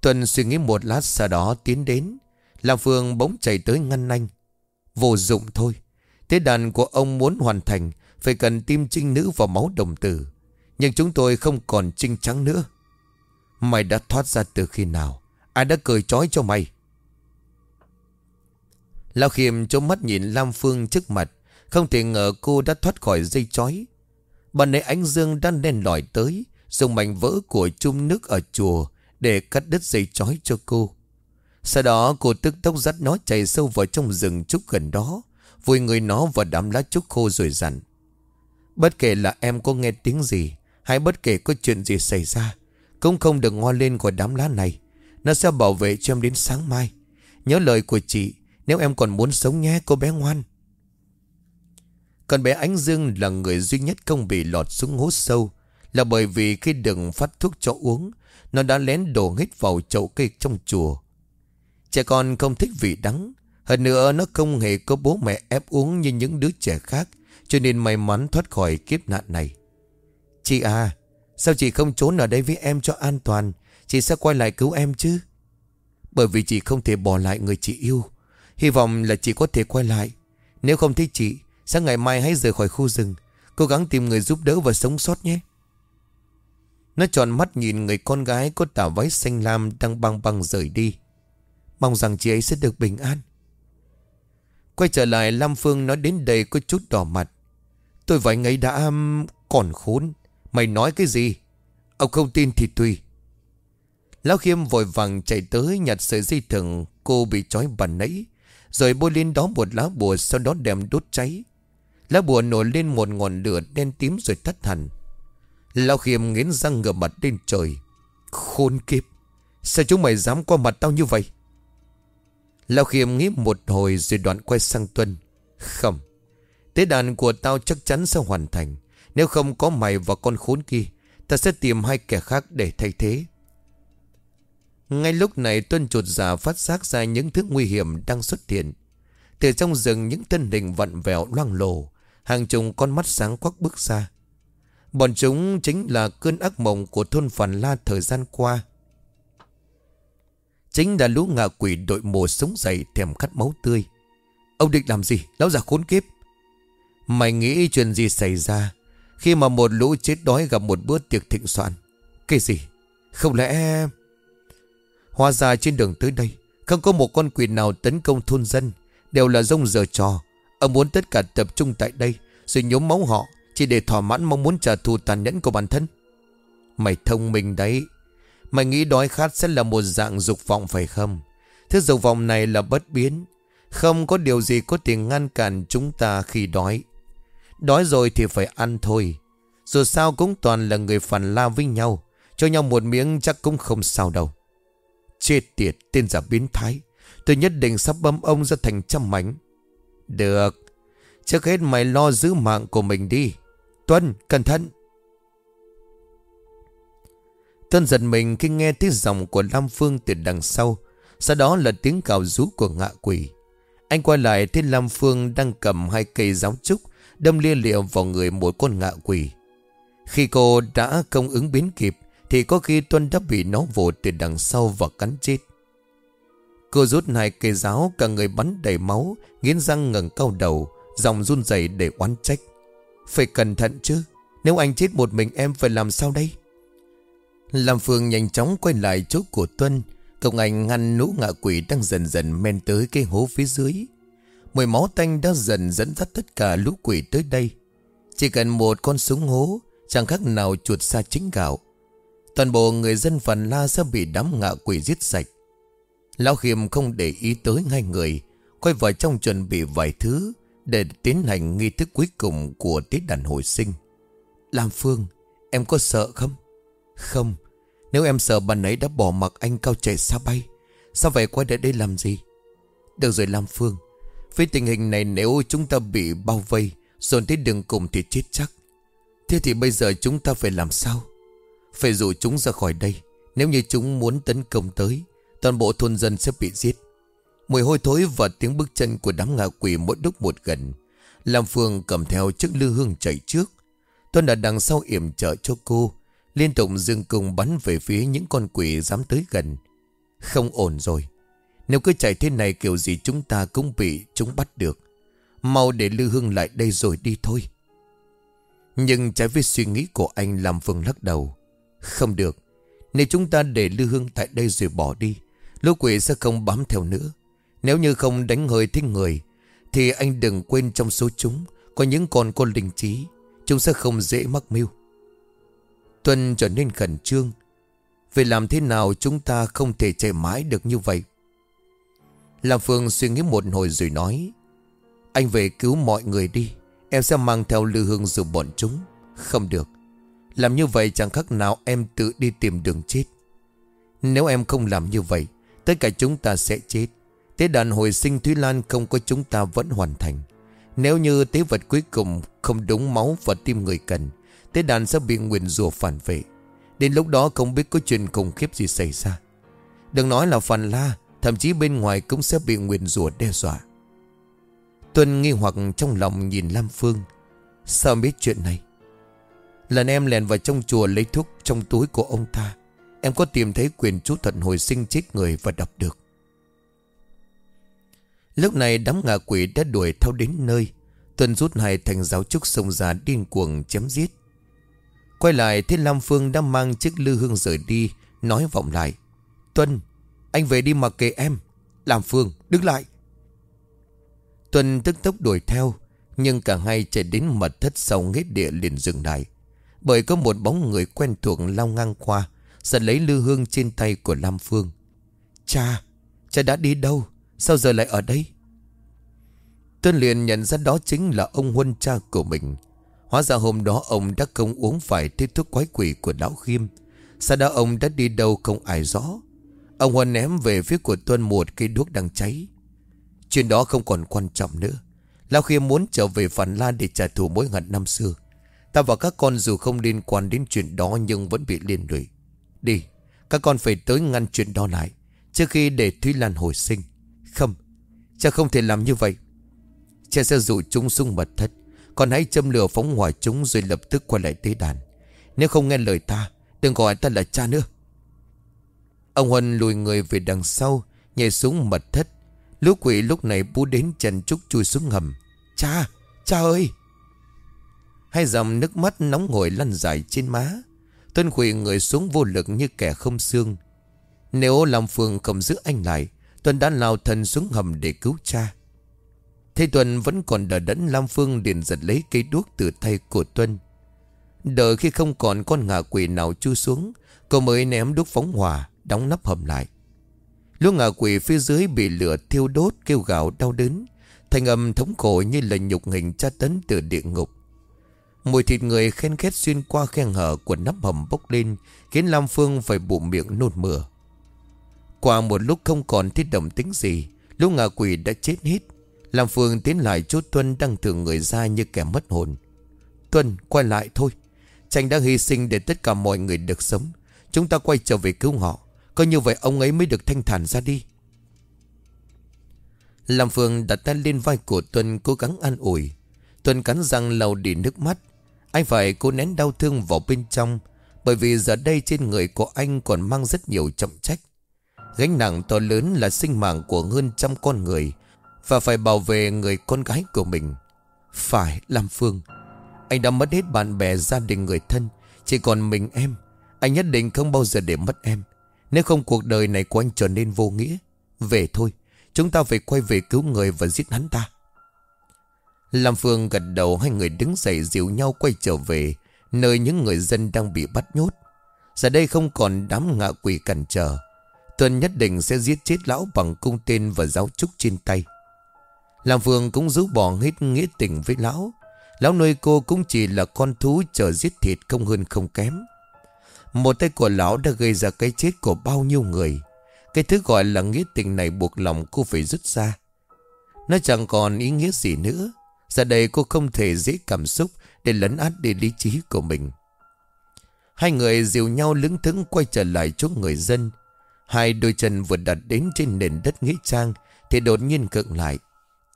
Tuần suy nghĩ một lát sau đó tiến đến. Lam Phương bỗng chạy tới ngăn anh Vô dụng thôi. Thế đàn của ông muốn hoàn thành, phải cần tim trinh nữ và máu đồng tử. Nhưng chúng tôi không còn trinh trắng nữa. Mày đã thoát ra từ khi nào? Ai đã cười trói cho mày? Lao khiêm trông mắt nhìn Lam Phương trước mặt. Không thể ngờ cô đã thoát khỏi dây chói. Bạn nãy ánh dương đang đen lỏi tới. Dùng mảnh vỡ của chung nước ở chùa để cắt đứt dây chói cho cô. Sau đó cô tức tốc dắt nó chạy sâu vào trong rừng trúc gần đó, vùi người nó vào đám lá trúc khô rồi dặn. Bất kể là em có nghe tiếng gì, hay bất kể có chuyện gì xảy ra, cũng không được ngoa lên khỏi đám lá này. Nó sẽ bảo vệ cho em đến sáng mai. Nhớ lời của chị, nếu em còn muốn sống nhé cô bé ngoan. Còn bé Ánh Dương là người duy nhất không bị lọt xuống hố sâu, là bởi vì khi đừng phát thuốc cho uống, nó đã lén đổ hết vào chậu cây trong chùa. Trẻ con không thích vị đắng Hơn nữa nó không hề có bố mẹ ép uống như những đứa trẻ khác Cho nên may mắn thoát khỏi kiếp nạn này. Chị à Sao chị không trốn ở đây với em cho an toàn? Chị sẽ quay lại cứu em chứ? Bởi vì chị không thể bỏ lại người chị yêu Hy vọng là chị có thể quay lại. Nếu không thấy chị Sáng ngày mai hãy rời khỏi khu rừng, Cố gắng tìm người giúp đỡ và sống sót nhé. Nó tròn mắt nhìn người con gái Có tả váy xanh lam đang băng băng rời đi. Mong rằng chị ấy sẽ được bình an. Quay trở lại, Lam Phương nói đến đây có chút đỏ mặt. Tôi và anh ấy đã um, còn khốn. Mày nói cái gì? Ông không tin thì tùy. Lão Khiêm vội vàng chạy tới nhặt sợi dây thừng, cô bị trói bàn nãy, Rồi bôi lên đó một lá bùa sau đó đem đốt cháy. Lá bùa nổi lên một ngọn lửa đen tím rồi tắt hẳn Lão Khiêm nghiến răng ngửa mặt lên trời. Khôn kiếp! Sao chúng mày dám qua mặt tao như vậy? Lão Khiêm nghĩ một hồi rồi đoạn quay sang Tuân. Không, Tế đàn của tao chắc chắn sẽ hoàn thành. Nếu không có mày và con khốn kia, Ta sẽ tìm hai kẻ khác để thay thế. Ngay lúc này Tuân chuột giả phát giác ra những thứ nguy hiểm đang xuất hiện. Từ trong rừng những thân hình vặn vẹo loang lổ Hàng chục con mắt sáng quắc bước ra. Bọn chúng chính là cơn ác mộng của thôn Phản La thời gian qua. Chính là lũ ngạ quỷ đội mồ sống dậy thèm khát máu tươi. Ông định làm gì? Lão già khốn kiếp. Mày nghĩ chuyện gì xảy ra Khi mà một lũ chết đói gặp một bữa tiệc thịnh soạn? Cái gì? Không lẽ... Hóa ra trên đường tới đây Không có một con quỷ nào tấn công thôn dân Đều là rông giờ trò? Ông muốn tất cả tập trung tại đây, Rồi nhóm máu họ, Chỉ để thỏa mãn mong muốn trả thù tàn nhẫn của bản thân. Mày thông minh đấy. Mày nghĩ đói khát sẽ là một dạng dục vọng phải không? Thứ dục vọng này là bất biến. Không có điều gì có thể ngăn cản chúng ta khi đói. Đói rồi thì phải ăn thôi. Dù sao cũng toàn là người phản la với nhau, Cho nhau một miếng chắc cũng không sao đâu. Chết tiệt, tên giả biến thái. Tôi nhất định sắp bấm ông ra thành trăm mảnh. Được. Trước hết mày lo giữ mạng của mình đi. Tuân, cẩn thận. Tuân giật mình khi nghe tiếng giọng của Lam Phương từ đằng sau. Sau đó là tiếng cào rú của ngạ quỷ. Anh quay lại thấy Lam Phương đang cầm hai cây giáo trúc, Đâm lia liệu vào người một con ngạ quỷ. Khi cô đã công ứng biến kịp, Thì có khi Tuân đã bị nó vồ từ đằng sau và cắn chết. Cô rút hai cây giáo, Cả người bắn đầy máu, Nghiến răng ngẩng cao đầu Dòng run rẩy để oán trách. Phải cẩn thận chứ, Nếu anh chết một mình em phải làm sao đây? Làm Phương nhanh chóng quay lại chỗ của Tuân Công anh ngăn nũ ngạ quỷ đang dần dần men tới cái hố phía dưới. Mùi máu tanh đã dần dẫn dắt tất cả lũ quỷ tới đây. Chỉ cần một con súng hố, Chẳng khác nào chuột xa chính gạo. Toàn bộ người dân phần la sẽ bị đám ngạ quỷ giết sạch. Lão Khiêm không để ý tới ngay người, Quay vào trong chuẩn bị vài thứ Để tiến hành nghi thức cuối cùng của tiết đàn hồi sinh. Lam Phương, Em có sợ không? Không, Nếu em sợ bà ấy đã bỏ mặc anh cao chạy xa bay, Sao vậy quay lại đây làm gì? Được rồi Lam Phương, với tình hình này nếu chúng ta bị bao vây, Dồn tới đường cùng thì chết chắc. Thế thì bây giờ chúng ta phải làm sao? Phải dụ chúng ra khỏi đây, Nếu như chúng muốn tấn công tới Toàn bộ thôn dân sẽ bị giết. Mùi hôi thối và tiếng bước chân của đám ngạ quỷ mỗi đúc một gần. Lam Phương cầm theo chiếc lư hương chạy trước. Tuân đã đằng sau yểm trợ cho cô, Liên tục dương cung bắn về phía những con quỷ dám tới gần. Không ổn rồi. Nếu cứ chạy thế này kiểu gì chúng ta cũng bị chúng bắt được. Mau để Lư Hương lại đây rồi đi thôi. Nhưng trái với suy nghĩ của anh, Lam Phương lắc đầu. Không được. Nếu chúng ta để Lư Hương tại đây rồi bỏ đi Lũ quỷ sẽ không bám theo nữa Nếu như không đánh hơi thích người, Thì anh đừng quên trong số chúng Có những con con linh trí. Chúng sẽ không dễ mắc mưu. Tuân trở nên khẩn trương. Vì làm thế nào chúng ta không thể chạy mãi được như vậy? Lam Phương suy nghĩ một hồi rồi nói, Anh về cứu mọi người đi. Em sẽ mang theo lưu hương dù bọn chúng. Không được. Làm như vậy chẳng khác nào em tự đi tìm đường chết. Nếu em không làm như vậy Tất cả chúng ta sẽ chết. Tế đàn hồi sinh Thúy Lan không có chúng ta vẫn hoàn thành. Nếu như tế vật cuối cùng không đúng máu và tim người cần, Tế đàn sẽ bị nguyền rủa phản vệ. Đến lúc đó không biết có chuyện khủng khiếp gì xảy ra. Đừng nói là phản la, Thậm chí bên ngoài cũng sẽ bị nguyền rủa đe dọa. Tuân nghi hoặc trong lòng nhìn Lam Phương. Sao biết chuyện này? Lần em lèn vào trong chùa lấy thuốc trong túi của ông ta. Em có tìm thấy quyền chú thuận hồi sinh chết người và đọc được. Lúc này đám ngạ quỷ đã đuổi theo đến nơi. Tuân rút hai thành giáo trúc xông ra điên cuồng chém giết. Quay lại Thiên Lam Phương đã mang chiếc lư hương rời đi, Nói vọng lại. Tuân, Anh về đi mặc kệ em. Lam Phương, đứng lại. Tuân tức tốc đuổi theo, Nhưng cả hai chạy đến mật thất sau nghết địa liền dừng lại. Bởi có một bóng người quen thuộc lao ngang qua Giật lấy lư hương trên tay của Lam Phương. Cha Cha đã đi đâu? Sao giờ lại ở đây? Tuân liền nhận ra đó chính là ông Huân cha của mình. Hóa ra hôm đó ông đã không uống phải thế thuốc quái quỷ của lão khiêm. Sau đó ông đã đi đâu không ai rõ. Ông Huân ném về phía của Tuân một cây đuốc đang cháy. Chuyện đó không còn quan trọng nữa. Lão khiêm muốn trở về Phản Lan để trả thù mối hận năm xưa. Ta và các con dù không liên quan đến chuyện đó nhưng vẫn bị liên lụy. Đi Các con phải tới ngăn chuyện đó lại Trước khi để Thúy Lan hồi sinh. Không Cha không thể làm như vậy. Cha sẽ dụ chúng xuống mật thất Còn hãy châm lửa phóng hỏa chúng Rồi lập tức quay lại tế đàn. Nếu không nghe lời ta Đừng gọi ta là cha nữa. Ông Huân lùi người về đằng sau Nhảy xuống mật thất. Lũ quỷ lúc này bú đến chân trúc chui xuống hầm. Cha, cha ơi! Hai dòng nước mắt nóng ngồi lăn dài trên má. Tuân khủy người xuống vô lực như kẻ không xương. Nếu Lam Phương không giữ anh lại, Tuân đã lao thân xuống hầm để cứu cha. Thế Tuân vẫn còn đờ đẫn Lam Phương liền giật lấy cây đuốc từ tay của Tuân. Đợi khi không còn con ngạ quỷ nào chui xuống, Cô mới ném đuốc phóng hỏa, Đóng nắp hầm lại. Lúc ngạ quỷ phía dưới bị lửa thiêu đốt Kêu gào đau đớn Thành âm thống khổ như là nhục hình tra tấn từ địa ngục. Mùi thịt người khen khét xuyên qua khe hở của nắp hầm bốc lên, Khiến Lam Phương phải bụng miệng nôn mửa. Qua một lúc không còn thiết động tính gì, Lúc ngạ quỷ đã chết hết, Lam Phương tiến lại chỗ Tuân đang thường người ra như kẻ mất hồn. Tuân, quay lại thôi. Tranh đã hy sinh để tất cả mọi người được sống. Chúng ta quay trở về cứu họ. Coi như vậy ông ấy mới được thanh thản ra đi. Lam Phương đặt tay lên vai của Tuân, cố gắng an ủi. Tuân cắn răng lau đi nước mắt. Anh phải cố nén đau thương vào bên trong, Bởi vì giờ đây trên người của anh còn mang rất nhiều trọng trách. Gánh nặng to lớn là sinh mạng của hơn trăm con người, Và phải bảo vệ người con gái của mình. Phải Lam Phương, Anh đã mất hết bạn bè, gia đình, người thân. Chỉ còn mình em, Anh nhất định không bao giờ để mất em. Nếu không cuộc đời này của anh trở nên vô nghĩa, Về thôi, Chúng ta phải quay về cứu người và giết hắn ta. Lam Phương gật đầu, hai người đứng dậy dịu nhau quay trở về, Nơi những người dân đang bị bắt nhốt. Giờ đây không còn đám ngạ quỷ cản trở. Tuân nhất định sẽ giết chết lão bằng cung tên và giáo trúc trên tay. Lam Phương cũng rũ bỏ hết nghĩa tình với lão. Lão nuôi cô cũng chỉ là con thú chờ giết thịt không hơn không kém. Một tay của lão đã gây ra cái chết của bao nhiêu người. Cái thứ gọi là nghĩa tình này buộc lòng cô phải rút ra. Nó chẳng còn ý nghĩa gì nữa. Giờ đây cô không thể dễ cảm xúc Để lấn át đi lý trí của mình. Hai người dìu nhau lững thững quay trở lại chỗ người dân. Hai đôi chân vừa đặt đến trên nền đất nghĩa trang Thì đột nhiên cận lại,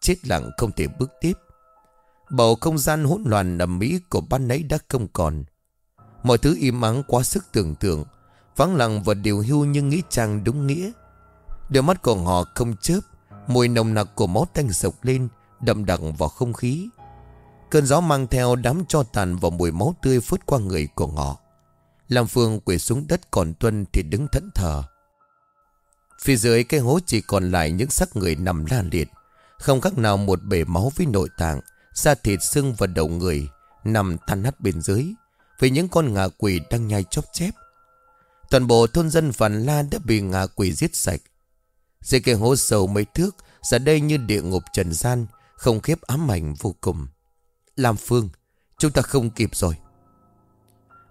Chết lặng không thể bước tiếp. Bầu không gian hỗn loạn nằm mỹ của ban nãy đã không còn. Mọi thứ im ắng quá sức tưởng tượng, Vắng lặng và điều hưu như nghĩ trang đúng nghĩa. Đôi mắt của họ không chớp Mùi nồng nặc của máu tanh sộc lên Đậm đặc vào không khí. Cơn gió mang theo đám cho tàn Và mùi máu tươi phớt qua người của họ Lam Phương quỳ xuống đất còn Tuân thì đứng thẫn thờ. Phía dưới cái hố chỉ còn lại những xác người nằm la liệt. Không khác nào một bể máu với nội tạng, Da thịt, xương và đầu người Nằm than nát bên dưới Vì những con ngạ quỷ đang nhai chóp chép. Toàn bộ thôn dân Phản La đã bị ngạ quỷ giết sạch. Dưới cái hố sâu mấy thước Giờ đây như địa ngục trần gian không khiếp ám ảnh vô cùng. Lam Phương, Chúng ta không kịp rồi.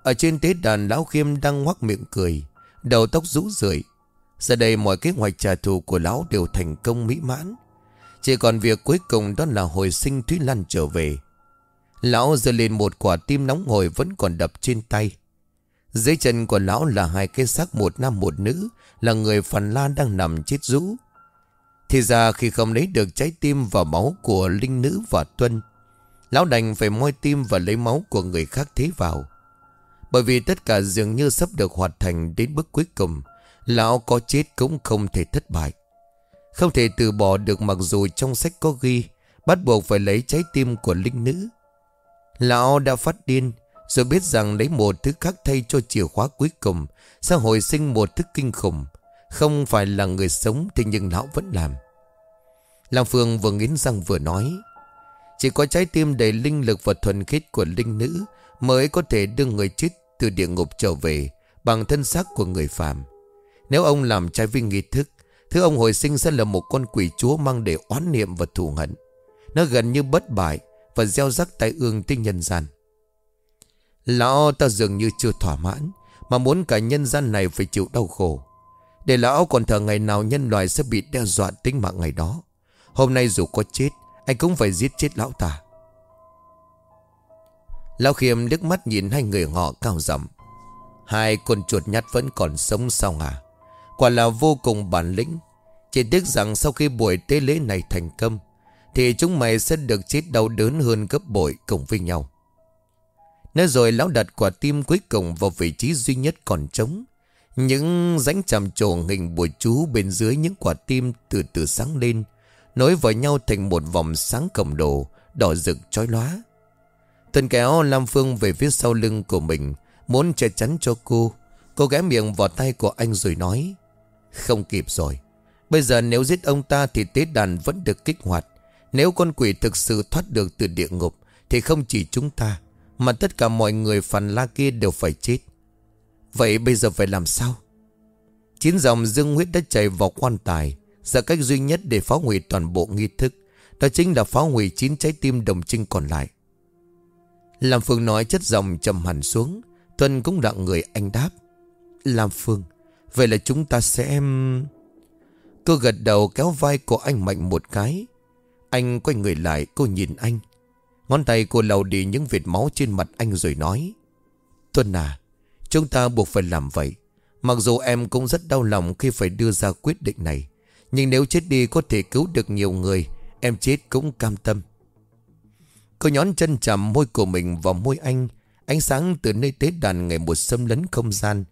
Ở trên tế đàn, Lão Khiêm đang ngoác miệng cười, Đầu tóc rũ rượi. Giờ đây mọi kế hoạch trả thù của Lão đều thành công mỹ mãn. Chỉ còn việc cuối cùng đó là hồi sinh Thúy Lan trở về. Lão giơ lên một quả tim nóng hồi vẫn còn đập trên tay. Dưới chân của lão là hai cái xác một nam một nữ, Là người Phần Lan đang nằm chết rũ. Thì ra khi không lấy được trái tim và máu của linh nữ và tuân, Lão đành phải moi tim và lấy máu của người khác thế vào. Bởi vì tất cả dường như sắp được hoàn thành đến bước cuối cùng, Lão có chết cũng không thể thất bại. Không thể từ bỏ được mặc dù trong sách có ghi, Bắt buộc phải lấy trái tim của linh nữ. Lão đã phát điên, Rồi biết rằng lấy một thứ khác thay cho chìa khóa cuối cùng Sẽ hồi sinh một thức kinh khủng. Không phải là người sống Thì nhưng lão vẫn làm. Lam Phương vừa nghiến răng vừa nói, Chỉ có trái tim đầy linh lực và thuần khiết của linh nữ Mới có thể đưa người chết từ địa ngục trở về Bằng thân xác của người phàm. Nếu ông làm trái vi nghi thức, Thứ ông hồi sinh sẽ là một con quỷ chúa Mang để oán niệm và thù hận. Nó gần như bất bại Và gieo rắc tai ương tinh nhân gian. Lão, ta dường như chưa thỏa mãn, Mà muốn cả nhân gian này phải chịu đau khổ. Để lão còn thờ ngày nào nhân loại sẽ bị đe dọa tính mạng ngày đó. Hôm nay dù có chết, Anh cũng phải giết chết lão ta. Lão khiêm nước mắt nhìn hai người họ cao giọng. Hai con chuột nhắt vẫn còn sống sao à Quả là vô cùng bản lĩnh. Chỉ tiếc rằng sau khi buổi tế lễ này thành công, Thì chúng mày sẽ được chết đau đớn hơn gấp bội cùng với nhau. Nói rồi lão đặt quả tim cuối cùng vào vị trí duy nhất còn trống. Những rãnh chạm trổ hình bùa chú bên dưới những quả tim từ từ sáng lên, Nối vào nhau thành một vòng sáng cầm đồ, Đỏ rực chói lóa. Tần kéo Lam Phương về phía sau lưng của mình, Muốn che chắn cho cô Cô ghé miệng vào tay của anh rồi nói, Không kịp rồi. Bây giờ nếu giết ông ta thì tế đàn vẫn được kích hoạt. Nếu con quỷ thực sự thoát được từ địa ngục Thì không chỉ chúng ta, Mà tất cả mọi người phản la kia đều phải chết. Vậy bây giờ phải làm sao? Chín dòng dương huyết đã chảy vào quan tài Giờ cách duy nhất để phá hủy toàn bộ nghi thức, Đó chính là phá hủy chín trái tim đồng trinh còn lại. Làm Phương nói chất dòng trầm hẳn xuống, Tuân cũng lặng người anh đáp. Làm Phương, Vậy là chúng ta sẽ Cô gật đầu kéo vai của anh mạnh một cái. Anh quay người lại, cô nhìn anh. Ngón tay cô lau đi những vệt máu trên mặt anh rồi nói, Tuân à Chúng ta buộc phải làm vậy. Mặc dù em cũng rất đau lòng khi phải đưa ra quyết định này, Nhưng nếu chết đi có thể cứu được nhiều người, Em chết cũng cam tâm. Cô nhón chân chạm môi của mình vào môi anh, Ánh sáng từ nơi tế đàn ngày một xâm lấn không gian.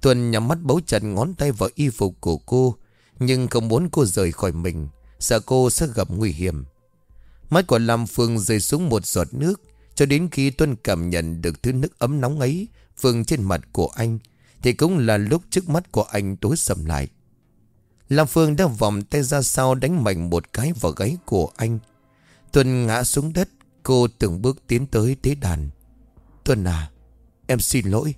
Tuần nhắm mắt bấu chặt ngón tay vào y phục của cô, Nhưng không muốn cô rời khỏi mình, Sợ cô sẽ gặp nguy hiểm. Mắt của Lam Phương rơi xuống một giọt nước, Cho đến khi Tuân cảm nhận được thứ nước ấm nóng ấy Phương trên mặt của anh, Thì cũng là lúc trước mắt của anh tối sầm lại. Lam Phương đã vòng tay ra sau đánh mạnh một cái vào gáy của anh. Tuân ngã xuống đất, Cô từng bước tiến tới tế đàn. Tuân à Em xin lỗi.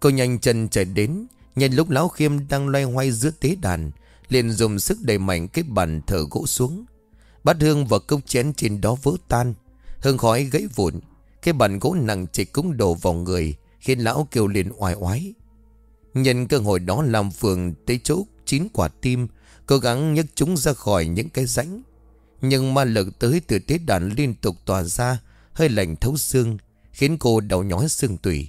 Cô nhanh chân chạy đến, Nhìn lúc lão khiêm đang loay hoay giữa tế đàn, liền dùng sức đẩy mạnh cái bàn thờ gỗ xuống. Bát hương và cốc chén trên đó vỡ tan, Hương khói gãy vụn. Cái bàn gỗ nặng trịch cũng đổ vào người, Khiến lão kêu liền oai oái. Nhân cơ hội đó làm phường tới chỗ chín quả tim, Cố gắng nhấc chúng ra khỏi những cái rãnh. Nhưng ma lực tới từ tế đàn liên tục tỏa ra, Hơi lạnh thấu xương, Khiến cô đau nhói xương tủy.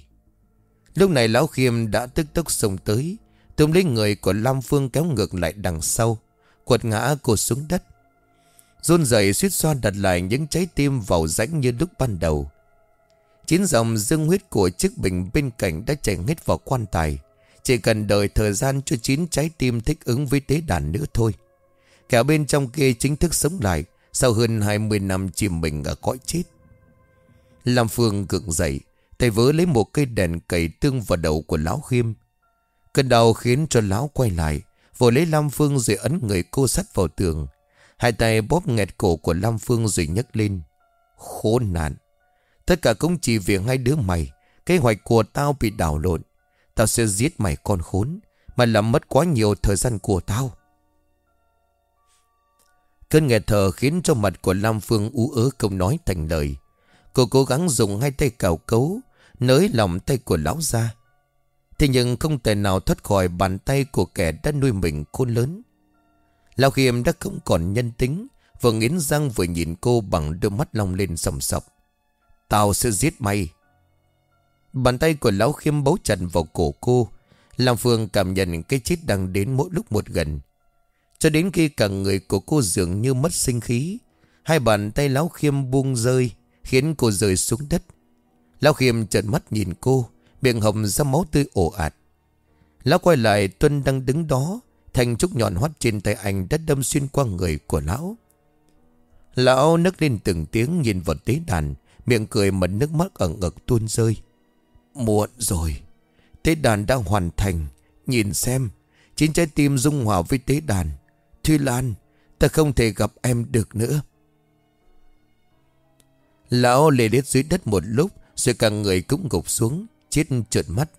Lúc này Lão Khiêm đã tức tốc xông tới Tôm lấy người của Lam Phương kéo ngược lại đằng sau, Quật ngã cô xuống đất. Rôn dậy suýt xoa đặt lại những trái tim vào rãnh như lúc ban đầu. Chín dòng dương huyết của chiếc bình bên cạnh đã chảy hết vào quan tài. Chỉ cần đợi thời gian cho chín trái tim thích ứng với tế đàn nữa thôi. Kẻ bên trong kia chính thức sống lại, Sau hơn 20 năm chìm mình ở cõi chết. Lam Phương gượng dậy, Tay vớ lấy một cây đèn cầy tương vào đầu của lão khiêm. Cơn đau khiến cho lão quay lại, Vội lấy Lam Phương rồi ấn người cô sắt vào tường. Hai tay bóp nghẹt cổ của Lam Phương rồi nhấc lên. Khốn nạn! Tất cả cũng chỉ vì hai đứa mày, Kế hoạch của tao bị đảo lộn. Tao sẽ giết mày con khốn, Mà làm mất quá nhiều thời gian của tao. Cơn nghẹt thở khiến cho mặt của Lam Phương ú ớ không nói thành lời. Cô cố gắng dùng hai tay cào cấu, Nới lòng tay của lão ra. Thế nhưng không thể nào thoát khỏi bàn tay của kẻ đã nuôi mình khôn lớn. Lão Khiêm đã không còn nhân tính, Vừa nghiến răng vừa nhìn cô bằng đôi mắt long lên sầm sọc. Tao sẽ giết mày. Bàn tay của lão Khiêm bấu chặt vào cổ cô. Làm Phương cảm nhận cái chết đang đến mỗi lúc một gần. Cho đến khi cả người của cô dường như mất sinh khí, Hai bàn tay lão Khiêm buông rơi, Khiến cô rơi xuống đất. Lão Khiêm trợn mắt nhìn cô, Miệng hồng ra máu tươi ồ ạt. Lão quay lại, Tuân đang đứng đó, Thanh trúc nhọn hoắt trên tay anh đã đâm xuyên qua người của lão. Lão nức lên từng tiếng nhìn vào tế đàn. Miệng cười mà nước mắt ở ngực tuôn rơi. Muộn rồi, Tế đàn đã hoàn thành. Nhìn xem, Chín trái tim dung hòa với tế đàn. Thuy Lan, Ta không thể gặp em được nữa. Lão lê đết dưới đất một lúc, Rồi cả người cũng gục xuống, Chết trợn mắt.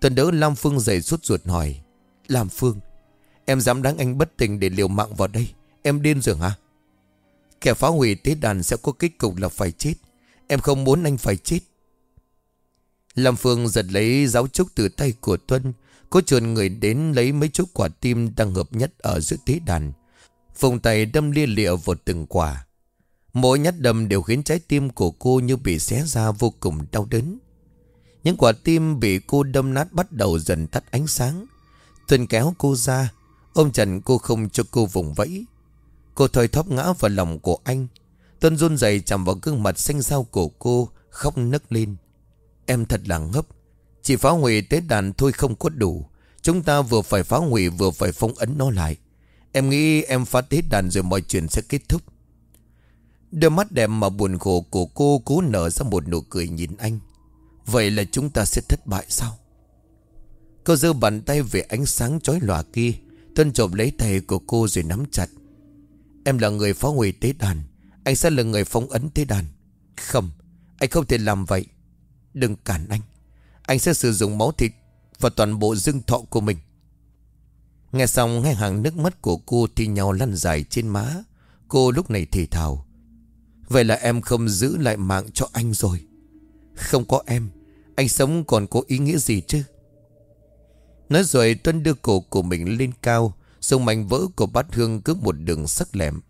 Tuần đỡ Lam Phương dậy suốt ruột hỏi, Lam Phương, Em dám đáng anh bất tình để liều mạng vào đây? Em điên rồi hả? Kẻ phá hủy tế đàn sẽ có kết cục là phải chết. Em không muốn anh phải chết. Lam Phương giật lấy giáo trúc từ tay của Tuân. Cô chuồn người đến lấy mấy chút quả tim đang hợp nhất ở giữa tế đàn. Phùng tay đâm lia lịa vào từng quả. Mỗi nhát đâm đều khiến trái tim của cô như bị xé ra vô cùng đau đớn. Những quả tim bị cô đâm nát bắt đầu dần tắt ánh sáng. Tuân kéo cô ra, Ôm chặt cô không cho cô vùng vẫy. Cô thời thóp ngã vào lòng của anh. Tuân run rẩy chạm vào gương mặt xanh xao của cô, Khóc nức lên. Em thật là ngốc. Chỉ phá hủy tế đàn thôi không có đủ. Chúng ta vừa phải phá hủy vừa phải phong ấn nó lại. Em nghĩ em phá tế đàn rồi mọi chuyện sẽ kết thúc. Đôi mắt đẹp mà buồn khổ của cô cố nở ra một nụ cười nhìn anh. Vậy là chúng ta sẽ thất bại sao? Cô giơ bàn tay về ánh sáng chói lòa kia. Tuân trộm lấy tay của cô rồi nắm chặt. Em là người phá hủy tế đàn. Anh sẽ là người phóng ấn thế đàn. Không, Anh không thể làm vậy. Đừng cản anh. Anh sẽ sử dụng máu thịt Và toàn bộ dương thọ của mình. Nghe xong, hai hàng nước mắt của cô Thì nhau lăn dài trên má. Cô lúc này thì thào, Vậy là em không giữ lại mạng cho anh rồi. Không có em, Anh sống còn có ý nghĩa gì chứ? Nói rồi Tuân đưa cổ của mình lên cao, Dùng mảnh vỡ của bát hương cứ một đường sắc lẹm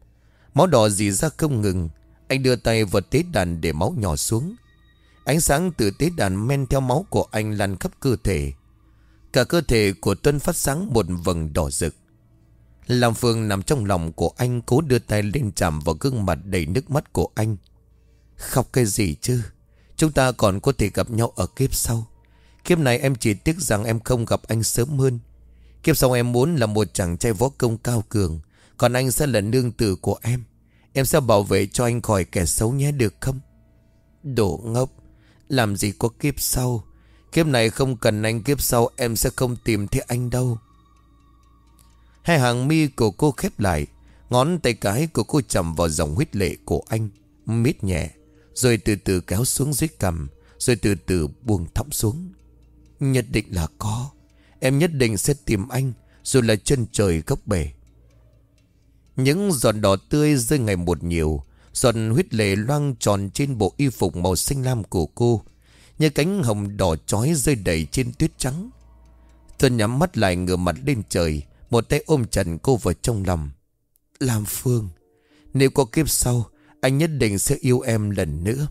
Máu đỏ dì ra không ngừng. Anh đưa tay vật tế đàn để máu nhỏ xuống. Ánh sáng từ tế đàn men theo máu của anh lan khắp cơ thể. Cả cơ thể của Tuân phát sáng một vầng đỏ rực. Lam Phương nằm trong lòng của anh Cố đưa tay lên chạm vào gương mặt đầy nước mắt của anh. Khóc cái gì chứ? Chúng ta còn có thể gặp nhau ở kiếp sau. Kiếp này em chỉ tiếc rằng em không gặp anh sớm hơn. Kiếp sau em muốn là một chàng trai võ công cao cường còn anh sẽ là nương tử của em. Em sẽ bảo vệ cho anh khỏi kẻ xấu nhé, được không? Đồ ngốc. Làm gì có kiếp sau? Kiếp này không cần anh, kiếp sau Em sẽ không tìm thấy anh đâu. Hai hàng mi của cô khép lại. Ngón tay cái của cô chầm vào dòng huyết lệ của anh, Mít nhẹ, Rồi từ từ kéo xuống dưới cằm, Rồi từ từ buông thõng xuống. Nhất định là có. Em nhất định sẽ tìm anh, Dù là chân trời góc bể. Những giọt đỏ tươi rơi ngày một nhiều. Giọt huyết lệ loang tròn trên bộ y phục màu xanh lam của cô. Như cánh hồng đỏ chói rơi đầy trên tuyết trắng. Tôi nhắm mắt lại ngửa mặt lên trời Một tay ôm chặt cô vào trong lòng. Lam Phương Nếu có kiếp sau Anh nhất định sẽ yêu em lần nữa.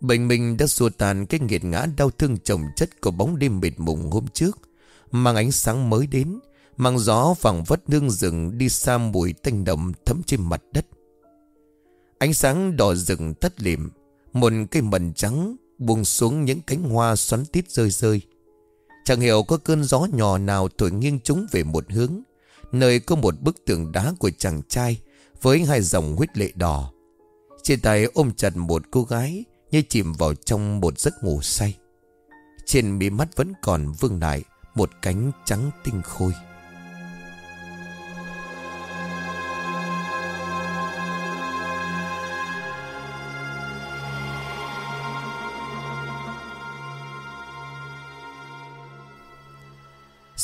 Bình minh đã xua tan cái nghiệt ngã đau thương chồng chất của bóng đêm mịt mùng hôm trước. Mang ánh sáng mới đến, mang gió phẳng vất nương rừng đi xa mùi tanh đậm thấm trên mặt đất. Ánh sáng đỏ rừng tất liệm, một cây mần trắng buông xuống những cánh hoa xoắn tít rơi rơi. Chẳng hiểu có cơn gió nhỏ nào thổi nghiêng chúng về một hướng, nơi có một bức tường đá của chàng trai với hai dòng huyết lệ đỏ. Trên tay ôm chặt một cô gái như chìm vào trong một giấc ngủ say Trên mí mắt vẫn còn vương lại Một cánh trắng tinh khôi